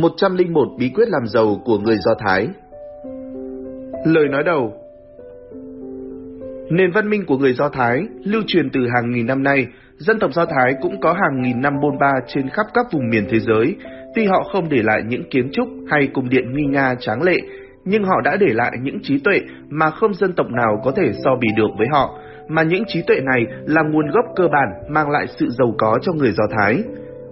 101 bí quyết làm giàu của người Do Thái Lời nói đầu Nền văn minh của người Do Thái lưu truyền từ hàng nghìn năm nay, dân tộc Do Thái cũng có hàng nghìn năm bôn ba trên khắp các vùng miền thế giới. Tuy họ không để lại những kiến trúc hay cung điện nghi nga tráng lệ, nhưng họ đã để lại những trí tuệ mà không dân tộc nào có thể so bì được với họ, mà những trí tuệ này là nguồn gốc cơ bản mang lại sự giàu có cho người Do Thái.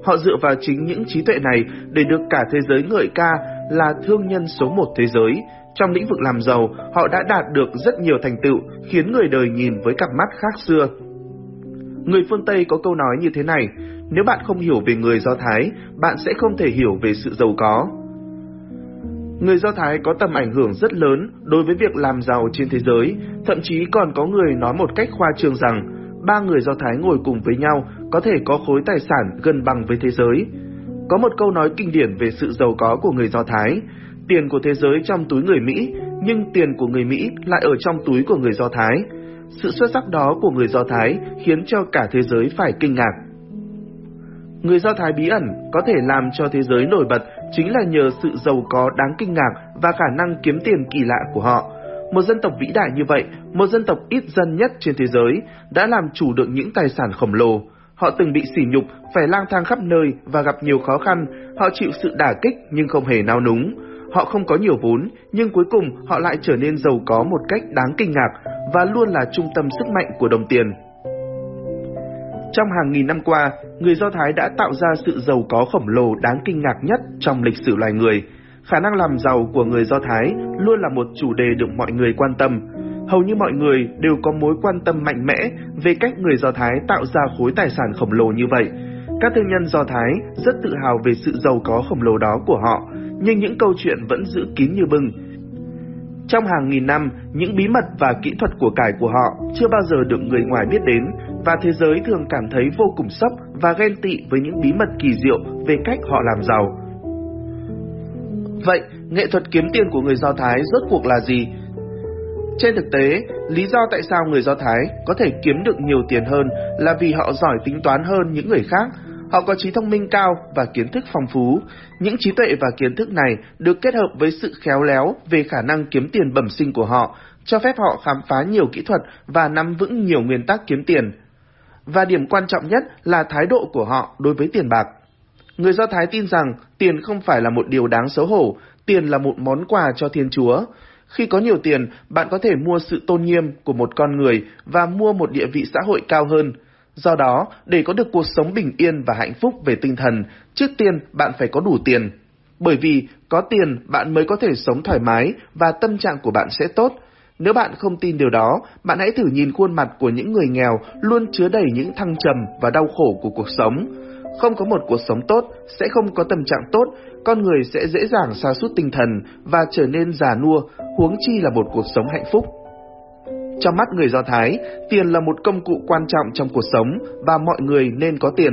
Họ dựa vào chính những trí tuệ này để được cả thế giới ngợi ca là thương nhân số một thế giới. Trong lĩnh vực làm giàu, họ đã đạt được rất nhiều thành tựu, khiến người đời nhìn với cặp mắt khác xưa. Người phương Tây có câu nói như thế này, nếu bạn không hiểu về người Do Thái, bạn sẽ không thể hiểu về sự giàu có. Người Do Thái có tầm ảnh hưởng rất lớn đối với việc làm giàu trên thế giới, thậm chí còn có người nói một cách khoa trương rằng ba người Do Thái ngồi cùng với nhau có thể có khối tài sản gần bằng với thế giới. Có một câu nói kinh điển về sự giàu có của người Do Thái, tiền của thế giới trong túi người Mỹ, nhưng tiền của người Mỹ lại ở trong túi của người Do Thái. Sự xuất sắc đó của người Do Thái khiến cho cả thế giới phải kinh ngạc. Người Do Thái bí ẩn có thể làm cho thế giới nổi bật chính là nhờ sự giàu có đáng kinh ngạc và khả năng kiếm tiền kỳ lạ của họ. Một dân tộc vĩ đại như vậy, một dân tộc ít dân nhất trên thế giới, đã làm chủ được những tài sản khổng lồ. Họ từng bị sỉ nhục, phải lang thang khắp nơi và gặp nhiều khó khăn, họ chịu sự đả kích nhưng không hề nao núng. Họ không có nhiều vốn, nhưng cuối cùng họ lại trở nên giàu có một cách đáng kinh ngạc và luôn là trung tâm sức mạnh của đồng tiền. Trong hàng nghìn năm qua, người Do Thái đã tạo ra sự giàu có khổng lồ đáng kinh ngạc nhất trong lịch sử loài người. Khả năng làm giàu của người Do Thái luôn là một chủ đề được mọi người quan tâm. Hầu như mọi người đều có mối quan tâm mạnh mẽ về cách người Do Thái tạo ra khối tài sản khổng lồ như vậy. Các thương nhân Do Thái rất tự hào về sự giàu có khổng lồ đó của họ, nhưng những câu chuyện vẫn giữ kín như bưng. Trong hàng nghìn năm, những bí mật và kỹ thuật của cải của họ chưa bao giờ được người ngoài biết đến, và thế giới thường cảm thấy vô cùng sốc và ghen tị với những bí mật kỳ diệu về cách họ làm giàu. Vậy, nghệ thuật kiếm tiền của người Do Thái rốt cuộc là gì? Trên thực tế, lý do tại sao người Do Thái có thể kiếm được nhiều tiền hơn là vì họ giỏi tính toán hơn những người khác, họ có trí thông minh cao và kiến thức phong phú. Những trí tuệ và kiến thức này được kết hợp với sự khéo léo về khả năng kiếm tiền bẩm sinh của họ, cho phép họ khám phá nhiều kỹ thuật và nắm vững nhiều nguyên tắc kiếm tiền. Và điểm quan trọng nhất là thái độ của họ đối với tiền bạc. Người Do Thái tin rằng tiền không phải là một điều đáng xấu hổ, tiền là một món quà cho Thiên Chúa. Khi có nhiều tiền, bạn có thể mua sự tôn nghiêm của một con người và mua một địa vị xã hội cao hơn. Do đó, để có được cuộc sống bình yên và hạnh phúc về tinh thần, trước tiên bạn phải có đủ tiền. Bởi vì có tiền bạn mới có thể sống thoải mái và tâm trạng của bạn sẽ tốt. Nếu bạn không tin điều đó, bạn hãy thử nhìn khuôn mặt của những người nghèo luôn chứa đầy những thăng trầm và đau khổ của cuộc sống. Không có một cuộc sống tốt, sẽ không có tâm trạng tốt, con người sẽ dễ dàng sa sút tinh thần và trở nên già nua, huống chi là một cuộc sống hạnh phúc. Trong mắt người Do Thái, tiền là một công cụ quan trọng trong cuộc sống và mọi người nên có tiền.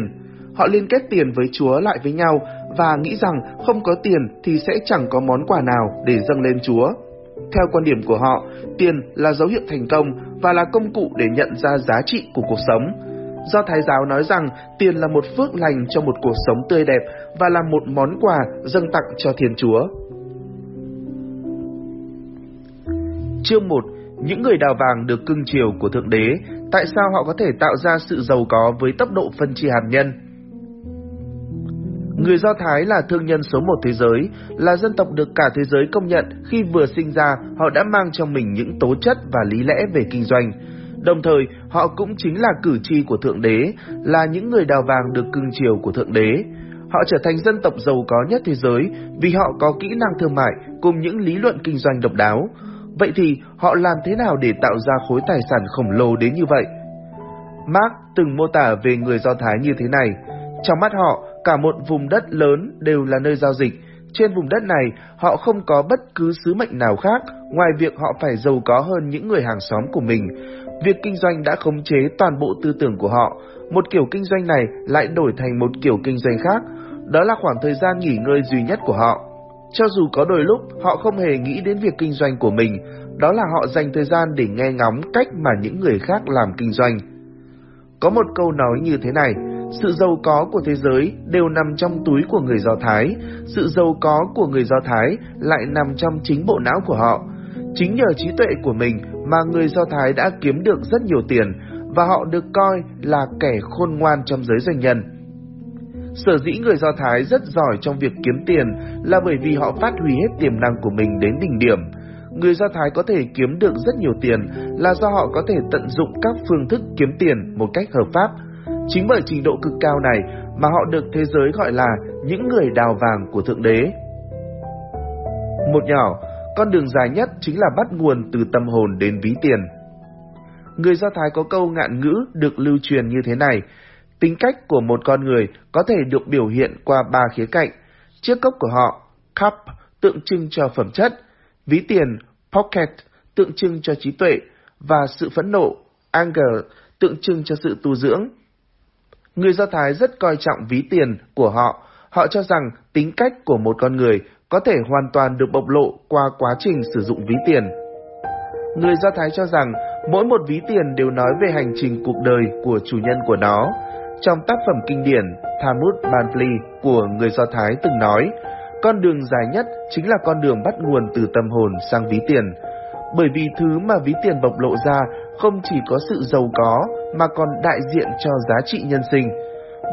Họ liên kết tiền với Chúa lại với nhau và nghĩ rằng không có tiền thì sẽ chẳng có món quà nào để dâng lên Chúa. Theo quan điểm của họ, tiền là dấu hiệu thành công và là công cụ để nhận ra giá trị của cuộc sống. Do Thái giáo nói rằng tiền là một phước lành cho một cuộc sống tươi đẹp và là một món quà dâng tặng cho Thiên Chúa. Chương 1 những người đào vàng được cưng chiều của Thượng Đế, tại sao họ có thể tạo ra sự giàu có với tốc độ phân chia hạt nhân? Người Do Thái là thương nhân số một thế giới, là dân tộc được cả thế giới công nhận khi vừa sinh ra họ đã mang trong mình những tố chất và lý lẽ về kinh doanh. Đồng thời, họ cũng chính là cử tri của Thượng Đế, là những người đào vàng được cưng chiều của Thượng Đế. Họ trở thành dân tộc giàu có nhất thế giới vì họ có kỹ năng thương mại cùng những lý luận kinh doanh độc đáo. Vậy thì họ làm thế nào để tạo ra khối tài sản khổng lồ đến như vậy? Mark từng mô tả về người Do Thái như thế này. Trong mắt họ, cả một vùng đất lớn đều là nơi giao dịch. Trên vùng đất này, họ không có bất cứ sứ mệnh nào khác ngoài việc họ phải giàu có hơn những người hàng xóm của mình. Việc kinh doanh đã khống chế toàn bộ tư tưởng của họ. Một kiểu kinh doanh này lại đổi thành một kiểu kinh doanh khác. Đó là khoảng thời gian nghỉ ngơi duy nhất của họ. Cho dù có đôi lúc họ không hề nghĩ đến việc kinh doanh của mình, đó là họ dành thời gian để nghe ngóng cách mà những người khác làm kinh doanh. Có một câu nói như thế này, Sự giàu có của thế giới đều nằm trong túi của người Do Thái, sự giàu có của người Do Thái lại nằm trong chính bộ não của họ. Chính nhờ trí tuệ của mình mà người Do Thái đã kiếm được rất nhiều tiền và họ được coi là kẻ khôn ngoan trong giới doanh nhân. Sở dĩ người Do Thái rất giỏi trong việc kiếm tiền là bởi vì họ phát huy hết tiềm năng của mình đến đỉnh điểm. Người Do Thái có thể kiếm được rất nhiều tiền là do họ có thể tận dụng các phương thức kiếm tiền một cách hợp pháp. Chính bởi trình độ cực cao này mà họ được thế giới gọi là những người đào vàng của Thượng Đế. Một nhỏ, con đường dài nhất chính là bắt nguồn từ tâm hồn đến ví tiền. Người Do Thái có câu ngạn ngữ được lưu truyền như thế này, tính cách của một con người có thể được biểu hiện qua ba khía cạnh. Chiếc cốc của họ, cup, tượng trưng cho phẩm chất, ví tiền, pocket, tượng trưng cho trí tuệ, và sự phẫn nộ, anger, tượng trưng cho sự tu dưỡng. Người Do Thái rất coi trọng ví tiền của họ, họ cho rằng tính cách của một con người có thể hoàn toàn được bộc lộ qua quá trình sử dụng ví tiền. Người Do Thái cho rằng mỗi một ví tiền đều nói về hành trình cuộc đời của chủ nhân của nó. Trong tác phẩm kinh điển Talmud Banpli của người Do Thái từng nói, con đường dài nhất chính là con đường bắt nguồn từ tâm hồn sang ví tiền. Bởi vì thứ mà ví tiền bộc lộ ra không chỉ có sự giàu có mà còn đại diện cho giá trị nhân sinh.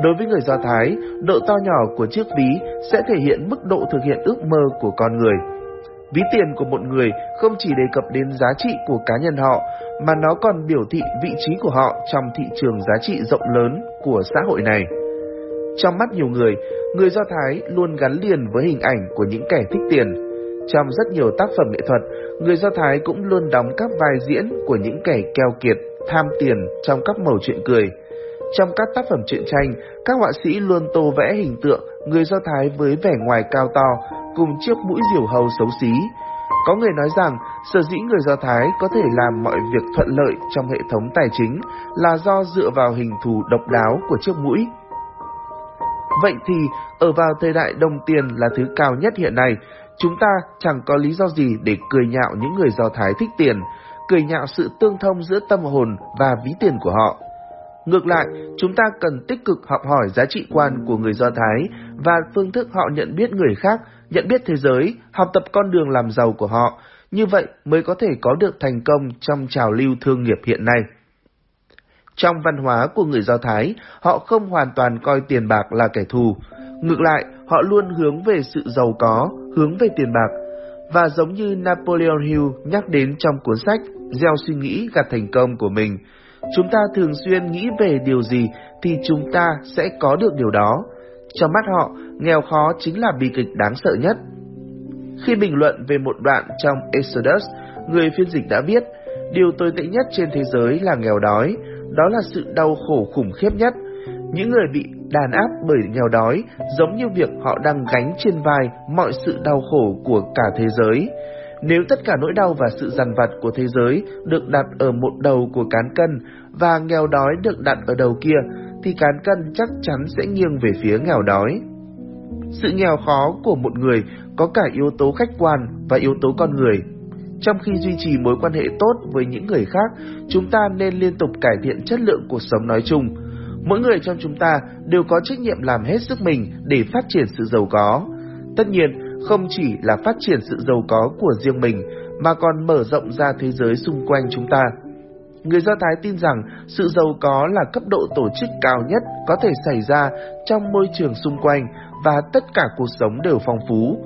Đối với người Do Thái, độ to nhỏ của chiếc ví sẽ thể hiện mức độ thực hiện ước mơ của con người. Ví tiền của một người không chỉ đề cập đến giá trị của cá nhân họ, mà nó còn biểu thị vị trí của họ trong thị trường giá trị rộng lớn của xã hội này. Trong mắt nhiều người, người Do Thái luôn gắn liền với hình ảnh của những kẻ thích tiền. Trong rất nhiều tác phẩm nghệ thuật, người Do Thái cũng luôn đóng các vai diễn của những kẻ keo kiệt, tham tiền trong các mẩu chuyện cười. Trong các tác phẩm truyện tranh, các họa sĩ luôn tô vẽ hình tượng người Do Thái với vẻ ngoài cao to, cùng chiếc mũi diều hầu xấu xí. Có người nói rằng, sở dĩ người Do Thái có thể làm mọi việc thuận lợi trong hệ thống tài chính là do dựa vào hình thù độc đáo của chiếc mũi. Vậy thì, ở vào thời đại đồng tiền là thứ cao nhất hiện nay, chúng ta chẳng có lý do gì để cười nhạo những người Do Thái thích tiền, cười nhạo sự tương thông giữa tâm hồn và ví tiền của họ. Ngược lại, chúng ta cần tích cực học hỏi giá trị quan của người Do Thái và phương thức họ nhận biết người khác, nhận biết thế giới, học tập con đường làm giàu của họ, như vậy mới có thể có được thành công trong trào lưu thương nghiệp hiện nay. Trong văn hóa của người Do Thái, họ không hoàn toàn coi tiền bạc là kẻ thù. Ngược lại, họ luôn hướng về sự giàu có, hướng về tiền bạc. Và giống như Napoleon Hill nhắc đến trong cuốn sách Gieo suy nghĩ gặt thành công của mình, chúng ta thường xuyên nghĩ về điều gì thì chúng ta sẽ có được điều đó. Trong mắt họ, nghèo khó chính là bi kịch đáng sợ nhất. Khi bình luận về một đoạn trong Exodus, người phiên dịch đã viết, điều tồi tệ nhất trên thế giới là nghèo đói, đó là sự đau khổ khủng khiếp nhất. Những người bị đàn áp bởi nghèo đói giống như việc họ đang gánh trên vai mọi sự đau khổ của cả thế giới. Nếu tất cả nỗi đau và sự dằn vặt của thế giới được đặt ở một đầu của cán cân và nghèo đói được đặt ở đầu kia, thì cán cân chắc chắn sẽ nghiêng về phía nghèo đói. Sự nghèo khó của một người có cả yếu tố khách quan và yếu tố con người. Trong khi duy trì mối quan hệ tốt với những người khác, chúng ta nên liên tục cải thiện chất lượng cuộc sống nói chung. Mỗi người trong chúng ta đều có trách nhiệm làm hết sức mình để phát triển sự giàu có. Tất nhiên, không chỉ là phát triển sự giàu có của riêng mình, mà còn mở rộng ra thế giới xung quanh chúng ta. Người Do Thái tin rằng sự giàu có là cấp độ tổ chức cao nhất có thể xảy ra trong môi trường xung quanh và tất cả cuộc sống đều phong phú.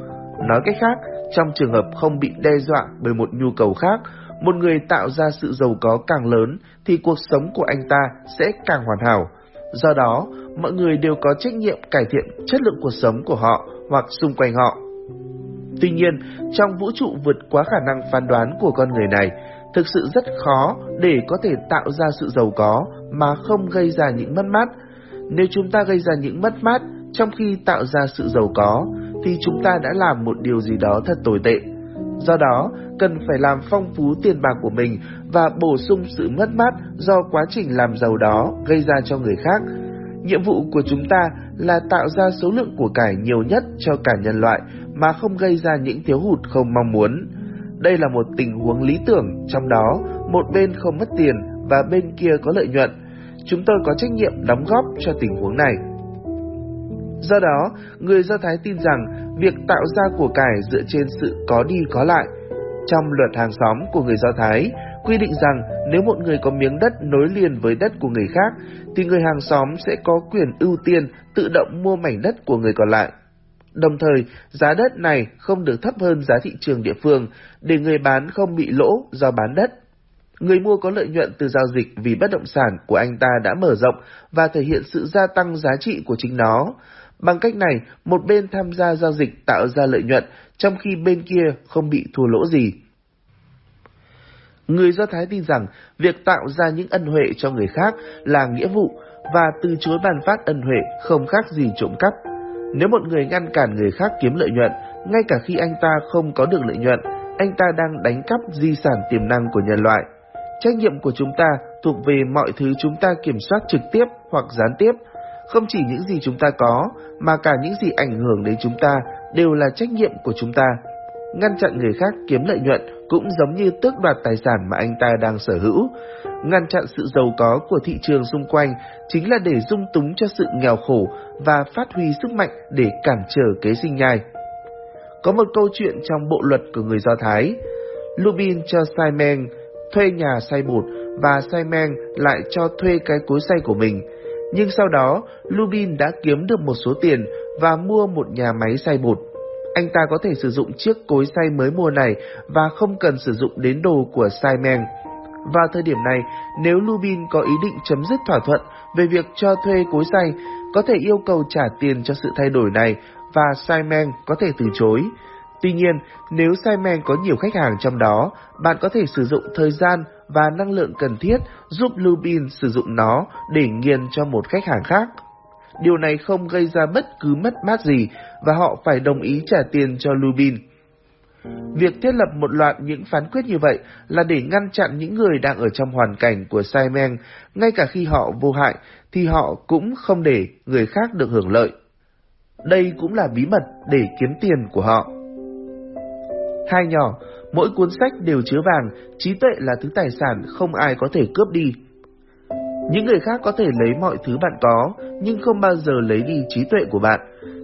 Nói cách khác, trong trường hợp không bị đe dọa bởi một nhu cầu khác, một người tạo ra sự giàu có càng lớn thì cuộc sống của anh ta sẽ càng hoàn hảo. Do đó, mọi người đều có trách nhiệm cải thiện chất lượng cuộc sống của họ hoặc xung quanh họ. Tuy nhiên, trong vũ trụ vượt quá khả năng phán đoán của con người này, thực sự rất khó để có thể tạo ra sự giàu có mà không gây ra những mất mát. Nếu chúng ta gây ra những mất mát trong khi tạo ra sự giàu có, thì chúng ta đã làm một điều gì đó thật tồi tệ. Do đó, cần phải làm phong phú tiền bạc của mình và bổ sung sự mất mát do quá trình làm giàu đó gây ra cho người khác. Nhiệm vụ của chúng ta là tạo ra số lượng của cải nhiều nhất cho cả nhân loại mà không gây ra những thiếu hụt không mong muốn. Đây là một tình huống lý tưởng, trong đó một bên không mất tiền và bên kia có lợi nhuận. chúng tôi có trách nhiệm đóng góp cho tình huống này. Do đó, người Do Thái tin rằng việc tạo ra của cải dựa trên sự có đi có lại. Trong luật hàng xóm của người Do Thái, quy định rằng nếu một người có miếng đất nối liền với đất của người khác, thì người hàng xóm sẽ có quyền ưu tiên tự động mua mảnh đất của người còn lại. Đồng thời, giá đất này không được thấp hơn giá thị trường địa phương để người bán không bị lỗ do bán đất. Người mua có lợi nhuận từ giao dịch vì bất động sản của anh ta đã mở rộng và thể hiện sự gia tăng giá trị của chính nó. Bằng cách này, một bên tham gia giao dịch tạo ra lợi nhuận, trong khi bên kia không bị thua lỗ gì. Người Do Thái tin rằng việc tạo ra những ân huệ cho người khác là nghĩa vụ và từ chối bàn phát ân huệ không khác gì trộm cắp. Nếu một người ngăn cản người khác kiếm lợi nhuận, ngay cả khi anh ta không có được lợi nhuận, anh ta đang đánh cắp di sản tiềm năng của nhân loại. Trách nhiệm của chúng ta thuộc về mọi thứ chúng ta kiểm soát trực tiếp hoặc gián tiếp, không chỉ những gì chúng ta có, mà cả những gì ảnh hưởng đến chúng ta đều là trách nhiệm của chúng ta. Ngăn chặn người khác kiếm lợi nhuận cũng giống như tước đoạt tài sản mà anh ta đang sở hữu. Ngăn chặn sự giàu có của thị trường xung quanh chính là để dung túng cho sự nghèo khổ và phát huy sức mạnh để cản trở kế sinh nhai. Có một câu chuyện trong bộ luật của người Do Thái. Lubin cho Simon thuê nhà xay bột và Simon lại cho thuê cái cối xay của mình. Nhưng sau đó, Lubin đã kiếm được một số tiền và mua một nhà máy xay bột. Anh ta có thể sử dụng chiếc cối xay mới mua này và không cần sử dụng đến đồ của Simon. Vào thời điểm này, nếu Lubin có ý định chấm dứt thỏa thuận về việc cho thuê cối xay, có thể yêu cầu trả tiền cho sự thay đổi này và Simon có thể từ chối. Tuy nhiên, nếu Simon có nhiều khách hàng trong đó, bạn có thể sử dụng thời gian và năng lượng cần thiết giúp Lubin sử dụng nó để nghiền cho một khách hàng khác. Điều này không gây ra bất cứ mất mát gì và họ phải đồng ý trả tiền cho Lubin. Việc thiết lập một loạt những phán quyết như vậy là để ngăn chặn những người đang ở trong hoàn cảnh của Simon, ngay cả khi họ vô hại, thì họ cũng không để người khác được hưởng lợi. Đây cũng là bí mật để kiếm tiền của họ. Hai nhỏ, mỗi cuốn sách đều chứa vàng, trí tuệ là thứ tài sản không ai có thể cướp đi. Những người khác có thể lấy mọi thứ bạn có, nhưng không bao giờ lấy đi trí tuệ của bạn.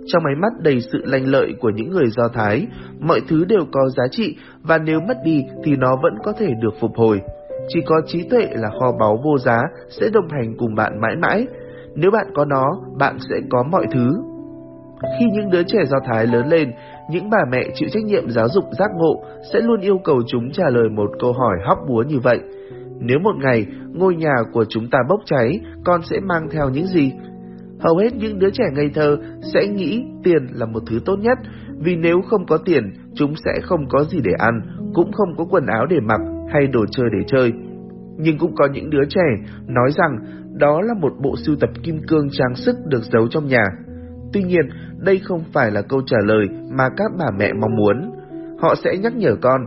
Trong ánh mắt đầy sự lanh lợi của những người Do Thái, mọi thứ đều có giá trị và nếu mất đi thì nó vẫn có thể được phục hồi. Chỉ có trí tuệ là kho báu vô giá sẽ đồng hành cùng bạn mãi mãi. Nếu bạn có nó, bạn sẽ có mọi thứ. Khi những đứa trẻ Do Thái lớn lên, những bà mẹ chịu trách nhiệm giáo dục giác ngộ sẽ luôn yêu cầu chúng trả lời một câu hỏi hóc búa như vậy. Nếu một ngày ngôi nhà của chúng ta bốc cháy, con sẽ mang theo những gì? Hầu hết những đứa trẻ ngây thơ sẽ nghĩ tiền là một thứ tốt nhất, vì nếu không có tiền, chúng sẽ không có gì để ăn, cũng không có quần áo để mặc hay đồ chơi để chơi. Nhưng cũng có những đứa trẻ nói rằng đó là một bộ sưu tập kim cương trang sức được giấu trong nhà. Tuy nhiên, đây không phải là câu trả lời mà các bà mẹ mong muốn. Họ sẽ nhắc nhở con,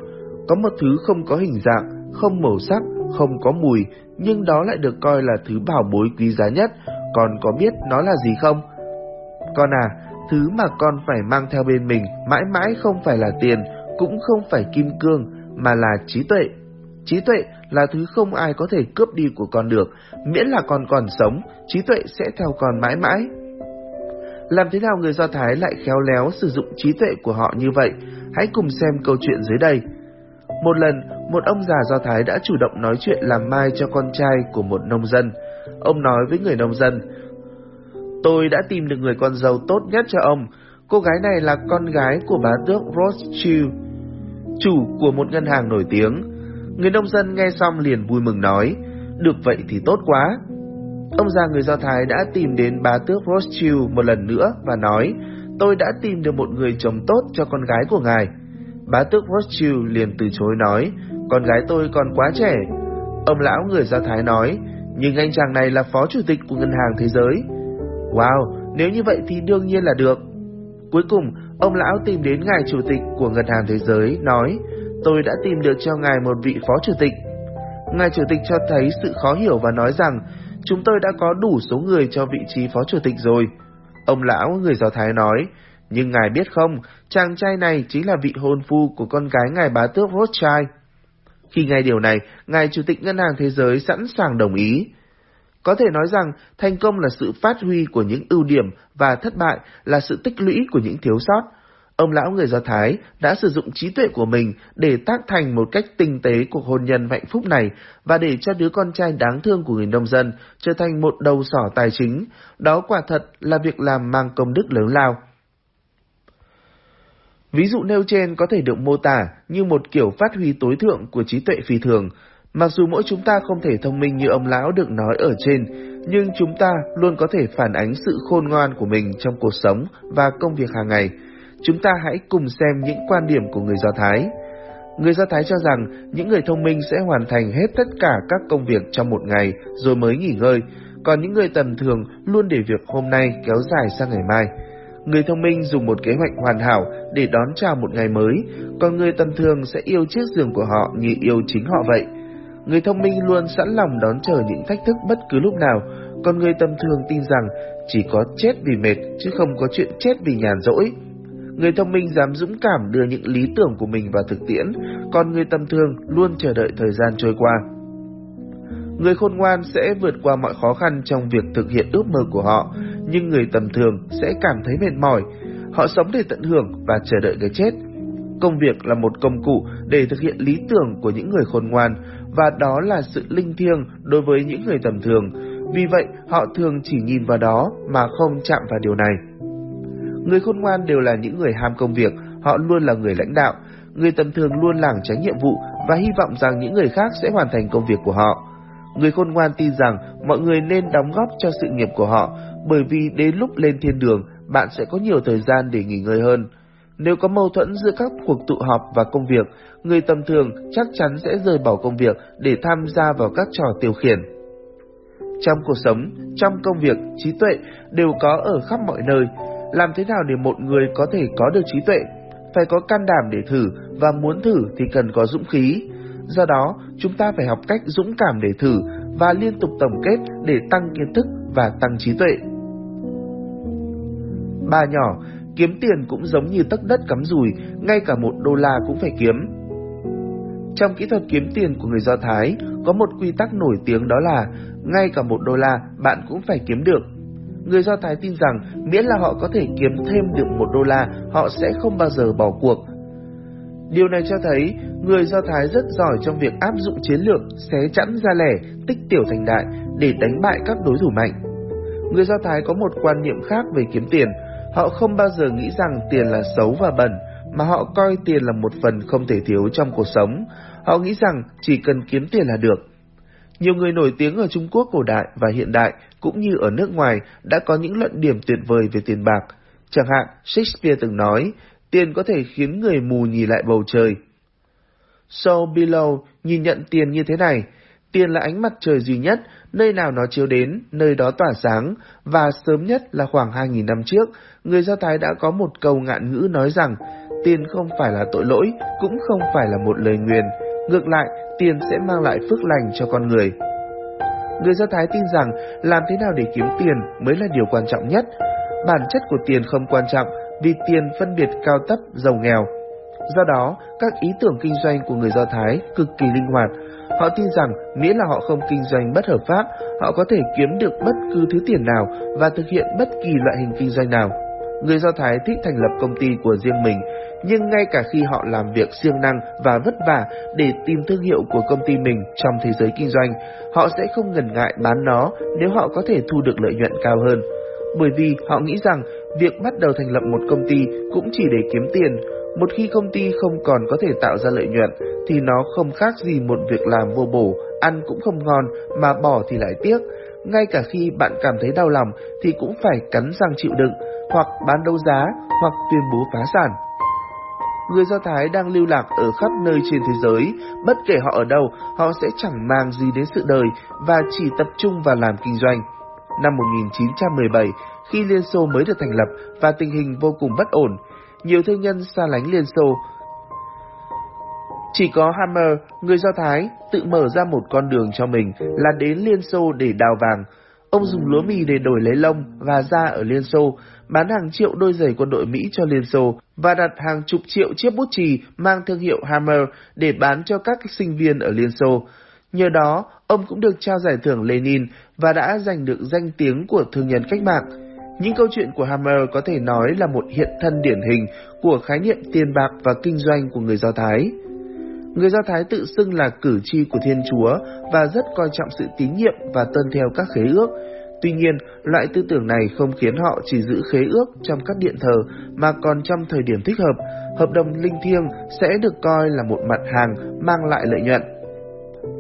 có một thứ không có hình dạng, không màu sắc, không có mùi, nhưng đó lại được coi là thứ bảo bối quý giá nhất, con có biết nó là gì không? Con à, thứ mà con phải mang theo bên mình mãi mãi không phải là tiền, cũng không phải kim cương, mà là trí tuệ. Trí tuệ là thứ không ai có thể cướp đi của con được, miễn là con còn sống, trí tuệ sẽ theo con mãi mãi. Làm thế nào người Do Thái lại khéo léo sử dụng trí tuệ của họ như vậy? Hãy cùng xem câu chuyện dưới đây. Một lần, một ông già Do Thái đã chủ động nói chuyện làm mai cho con trai của một nông dân. Ông nói với người nông dân, Tôi đã tìm được người con dâu tốt nhất cho ông. Cô gái này là con gái của bá tước Rothschild, chủ của một ngân hàng nổi tiếng. Người nông dân nghe xong liền vui mừng nói, được vậy thì tốt quá. Ông già người Do Thái đã tìm đến bá tước Rothschild một lần nữa và nói, tôi đã tìm được một người chồng tốt cho con gái của ngài. Bá tước Rothschild liền từ chối nói, con gái tôi còn quá trẻ. Ông lão người Do Thái nói, nhưng anh chàng này là phó chủ tịch của ngân hàng thế giới. Wow, nếu như vậy thì đương nhiên là được. Cuối cùng, ông lão tìm đến ngài chủ tịch của ngân hàng thế giới, nói, tôi đã tìm được cho ngài một vị phó chủ tịch. Ngài chủ tịch cho thấy sự khó hiểu và nói rằng, chúng tôi đã có đủ số người cho vị trí phó chủ tịch rồi. Ông lão người Do Thái nói, nhưng ngài biết không, chàng trai này chính là vị hôn phu của con gái ngài bá tước Rothschild. Khi nghe điều này, ngài chủ tịch ngân hàng thế giới sẵn sàng đồng ý. Có thể nói rằng thành công là sự phát huy của những ưu điểm và thất bại là sự tích lũy của những thiếu sót. Ông lão người Do Thái đã sử dụng trí tuệ của mình để tác thành một cách tinh tế cuộc hôn nhân hạnh phúc này và để cho đứa con trai đáng thương của người nông dân trở thành một đầu sỏ tài chính. Đó quả thật là việc làm mang công đức lớn lao. Ví dụ nêu trên có thể được mô tả như một kiểu phát huy tối thượng của trí tuệ phi thường. Mặc dù mỗi chúng ta không thể thông minh như ông lão được nói ở trên, nhưng chúng ta luôn có thể phản ánh sự khôn ngoan của mình trong cuộc sống và công việc hàng ngày. Chúng ta hãy cùng xem những quan điểm của người Do Thái. Người Do Thái cho rằng những người thông minh sẽ hoàn thành hết tất cả các công việc trong một ngày rồi mới nghỉ ngơi, còn những người tầm thường luôn để việc hôm nay kéo dài sang ngày mai. Người thông minh dùng một kế hoạch hoàn hảo để đón chào một ngày mới, còn người tầm thường sẽ yêu chiếc giường của họ như yêu chính họ vậy. Người thông minh luôn sẵn lòng đón chờ những thách thức bất cứ lúc nào, còn người tầm thường tin rằng chỉ có chết vì mệt chứ không có chuyện chết vì nhàn rỗi. Người thông minh dám dũng cảm đưa những lý tưởng của mình vào thực tiễn, còn người tầm thường luôn chờ đợi thời gian trôi qua. Người khôn ngoan sẽ vượt qua mọi khó khăn trong việc thực hiện ước mơ của họ, nhưng người tầm thường sẽ cảm thấy mệt mỏi. Họ sống để tận hưởng và chờ đợi cái chết. Công việc là một công cụ để thực hiện lý tưởng của những người khôn ngoan, và đó là sự linh thiêng đối với những người tầm thường. Vì vậy, họ thường chỉ nhìn vào đó mà không chạm vào điều này. Người khôn ngoan đều là những người ham công việc, họ luôn là người lãnh đạo. Người tầm thường luôn lảng tránh nhiệm vụ và hy vọng rằng những người khác sẽ hoàn thành công việc của họ. Người khôn ngoan tin rằng mọi người nên đóng góp cho sự nghiệp của họ, bởi vì đến lúc lên thiên đường, bạn sẽ có nhiều thời gian để nghỉ ngơi hơn. Nếu có mâu thuẫn giữa các cuộc tụ họp và công việc, người tầm thường chắc chắn sẽ rời bỏ công việc để tham gia vào các trò tiêu khiển. Trong cuộc sống, trong công việc, trí tuệ đều có ở khắp mọi nơi. Làm thế nào để một người có thể có được trí tuệ? Phải có can đảm để thử và muốn thử thì cần có dũng khí. Do đó, chúng ta phải học cách dũng cảm để thử và liên tục tổng kết để tăng kiến thức và tăng trí tuệ. Ba nhỏ, kiếm tiền cũng giống như tấc đất cắm rùi, ngay cả một đô la cũng phải kiếm. Trong kỹ thuật kiếm tiền của người Do Thái, có một quy tắc nổi tiếng đó là ngay cả một đô la bạn cũng phải kiếm được. Người Do Thái tin rằng miễn là họ có thể kiếm thêm được một đô la, họ sẽ không bao giờ bỏ cuộc. Điều này cho thấy người Do Thái rất giỏi trong việc áp dụng chiến lược xé chẵn ra lẻ, tích tiểu thành đại để đánh bại các đối thủ mạnh. Người Do Thái có một quan niệm khác về kiếm tiền, họ không bao giờ nghĩ rằng tiền là xấu và bẩn, mà họ coi tiền là một phần không thể thiếu trong cuộc sống. Họ nghĩ rằng chỉ cần kiếm tiền là được. Nhiều người nổi tiếng ở Trung Quốc cổ đại và hiện đại cũng như ở nước ngoài đã có những luận điểm tuyệt vời về tiền bạc. Chẳng hạn, Shakespeare từng nói, tiền có thể khiến người mù nhìn lại bầu trời. So Below nhìn nhận tiền như thế này, tiền là ánh mặt trời duy nhất, nơi nào nó chiếu đến, nơi đó tỏa sáng, và sớm nhất là khoảng 2.000 năm trước, người Do Thái đã có một câu ngạn ngữ nói rằng, tiền không phải là tội lỗi, cũng không phải là một lời nguyền, ngược lại, tiền sẽ mang lại phước lành cho con người. Người Do Thái tin rằng làm thế nào để kiếm tiền mới là điều quan trọng nhất. Bản chất của tiền không quan trọng vì tiền phân biệt cao thấp, giàu nghèo. Do đó, các ý tưởng kinh doanh của người Do Thái cực kỳ linh hoạt. Họ tin rằng miễn là họ không kinh doanh bất hợp pháp, họ có thể kiếm được bất cứ thứ tiền nào và thực hiện bất kỳ loại hình kinh doanh nào. Người Do Thái thích thành lập công ty của riêng mình, nhưng ngay cả khi họ làm việc siêng năng và vất vả để tìm thương hiệu của công ty mình trong thế giới kinh doanh, họ sẽ không ngần ngại bán nó nếu họ có thể thu được lợi nhuận cao hơn. Bởi vì họ nghĩ rằng việc bắt đầu thành lập một công ty cũng chỉ để kiếm tiền. Một khi công ty không còn có thể tạo ra lợi nhuận thì nó không khác gì một việc làm vô bổ, ăn cũng không ngon mà bỏ thì lại tiếc. Ngay cả khi bạn cảm thấy đau lòng thì cũng phải cắn răng chịu đựng, hoặc bán đấu giá, hoặc tuyên bố phá sản. Người Do Thái đang lưu lạc ở khắp nơi trên thế giới, bất kể họ ở đâu, họ sẽ chẳng mang gì đến sự đời và chỉ tập trung vào làm kinh doanh. Năm 1917, khi Liên Xô mới được thành lập và tình hình vô cùng bất ổn, nhiều thương nhân xa lánh Liên Xô. Chỉ có Hammer, người Do Thái, tự mở ra một con đường cho mình là đến Liên Xô để đào vàng. Ông dùng lúa mì để đổi lấy lông và da ở Liên Xô, bán hàng triệu đôi giày quân đội Mỹ cho Liên Xô và đặt hàng chục triệu chiếc bút chì mang thương hiệu Hammer để bán cho các sinh viên ở Liên Xô. Nhờ đó, ông cũng được trao giải thưởng Lenin và đã giành được danh tiếng của thương nhân cách mạng. Những câu chuyện của Hammer có thể nói là một hiện thân điển hình của khái niệm tiền bạc và kinh doanh của người Do Thái. Người Do Thái tự xưng là cử tri của Thiên Chúa và rất coi trọng sự tín nhiệm và tuân theo các khế ước. Tuy nhiên, loại tư tưởng này không khiến họ chỉ giữ khế ước trong các điện thờ mà còn trong thời điểm thích hợp, hợp đồng linh thiêng sẽ được coi là một mặt hàng mang lại lợi nhuận.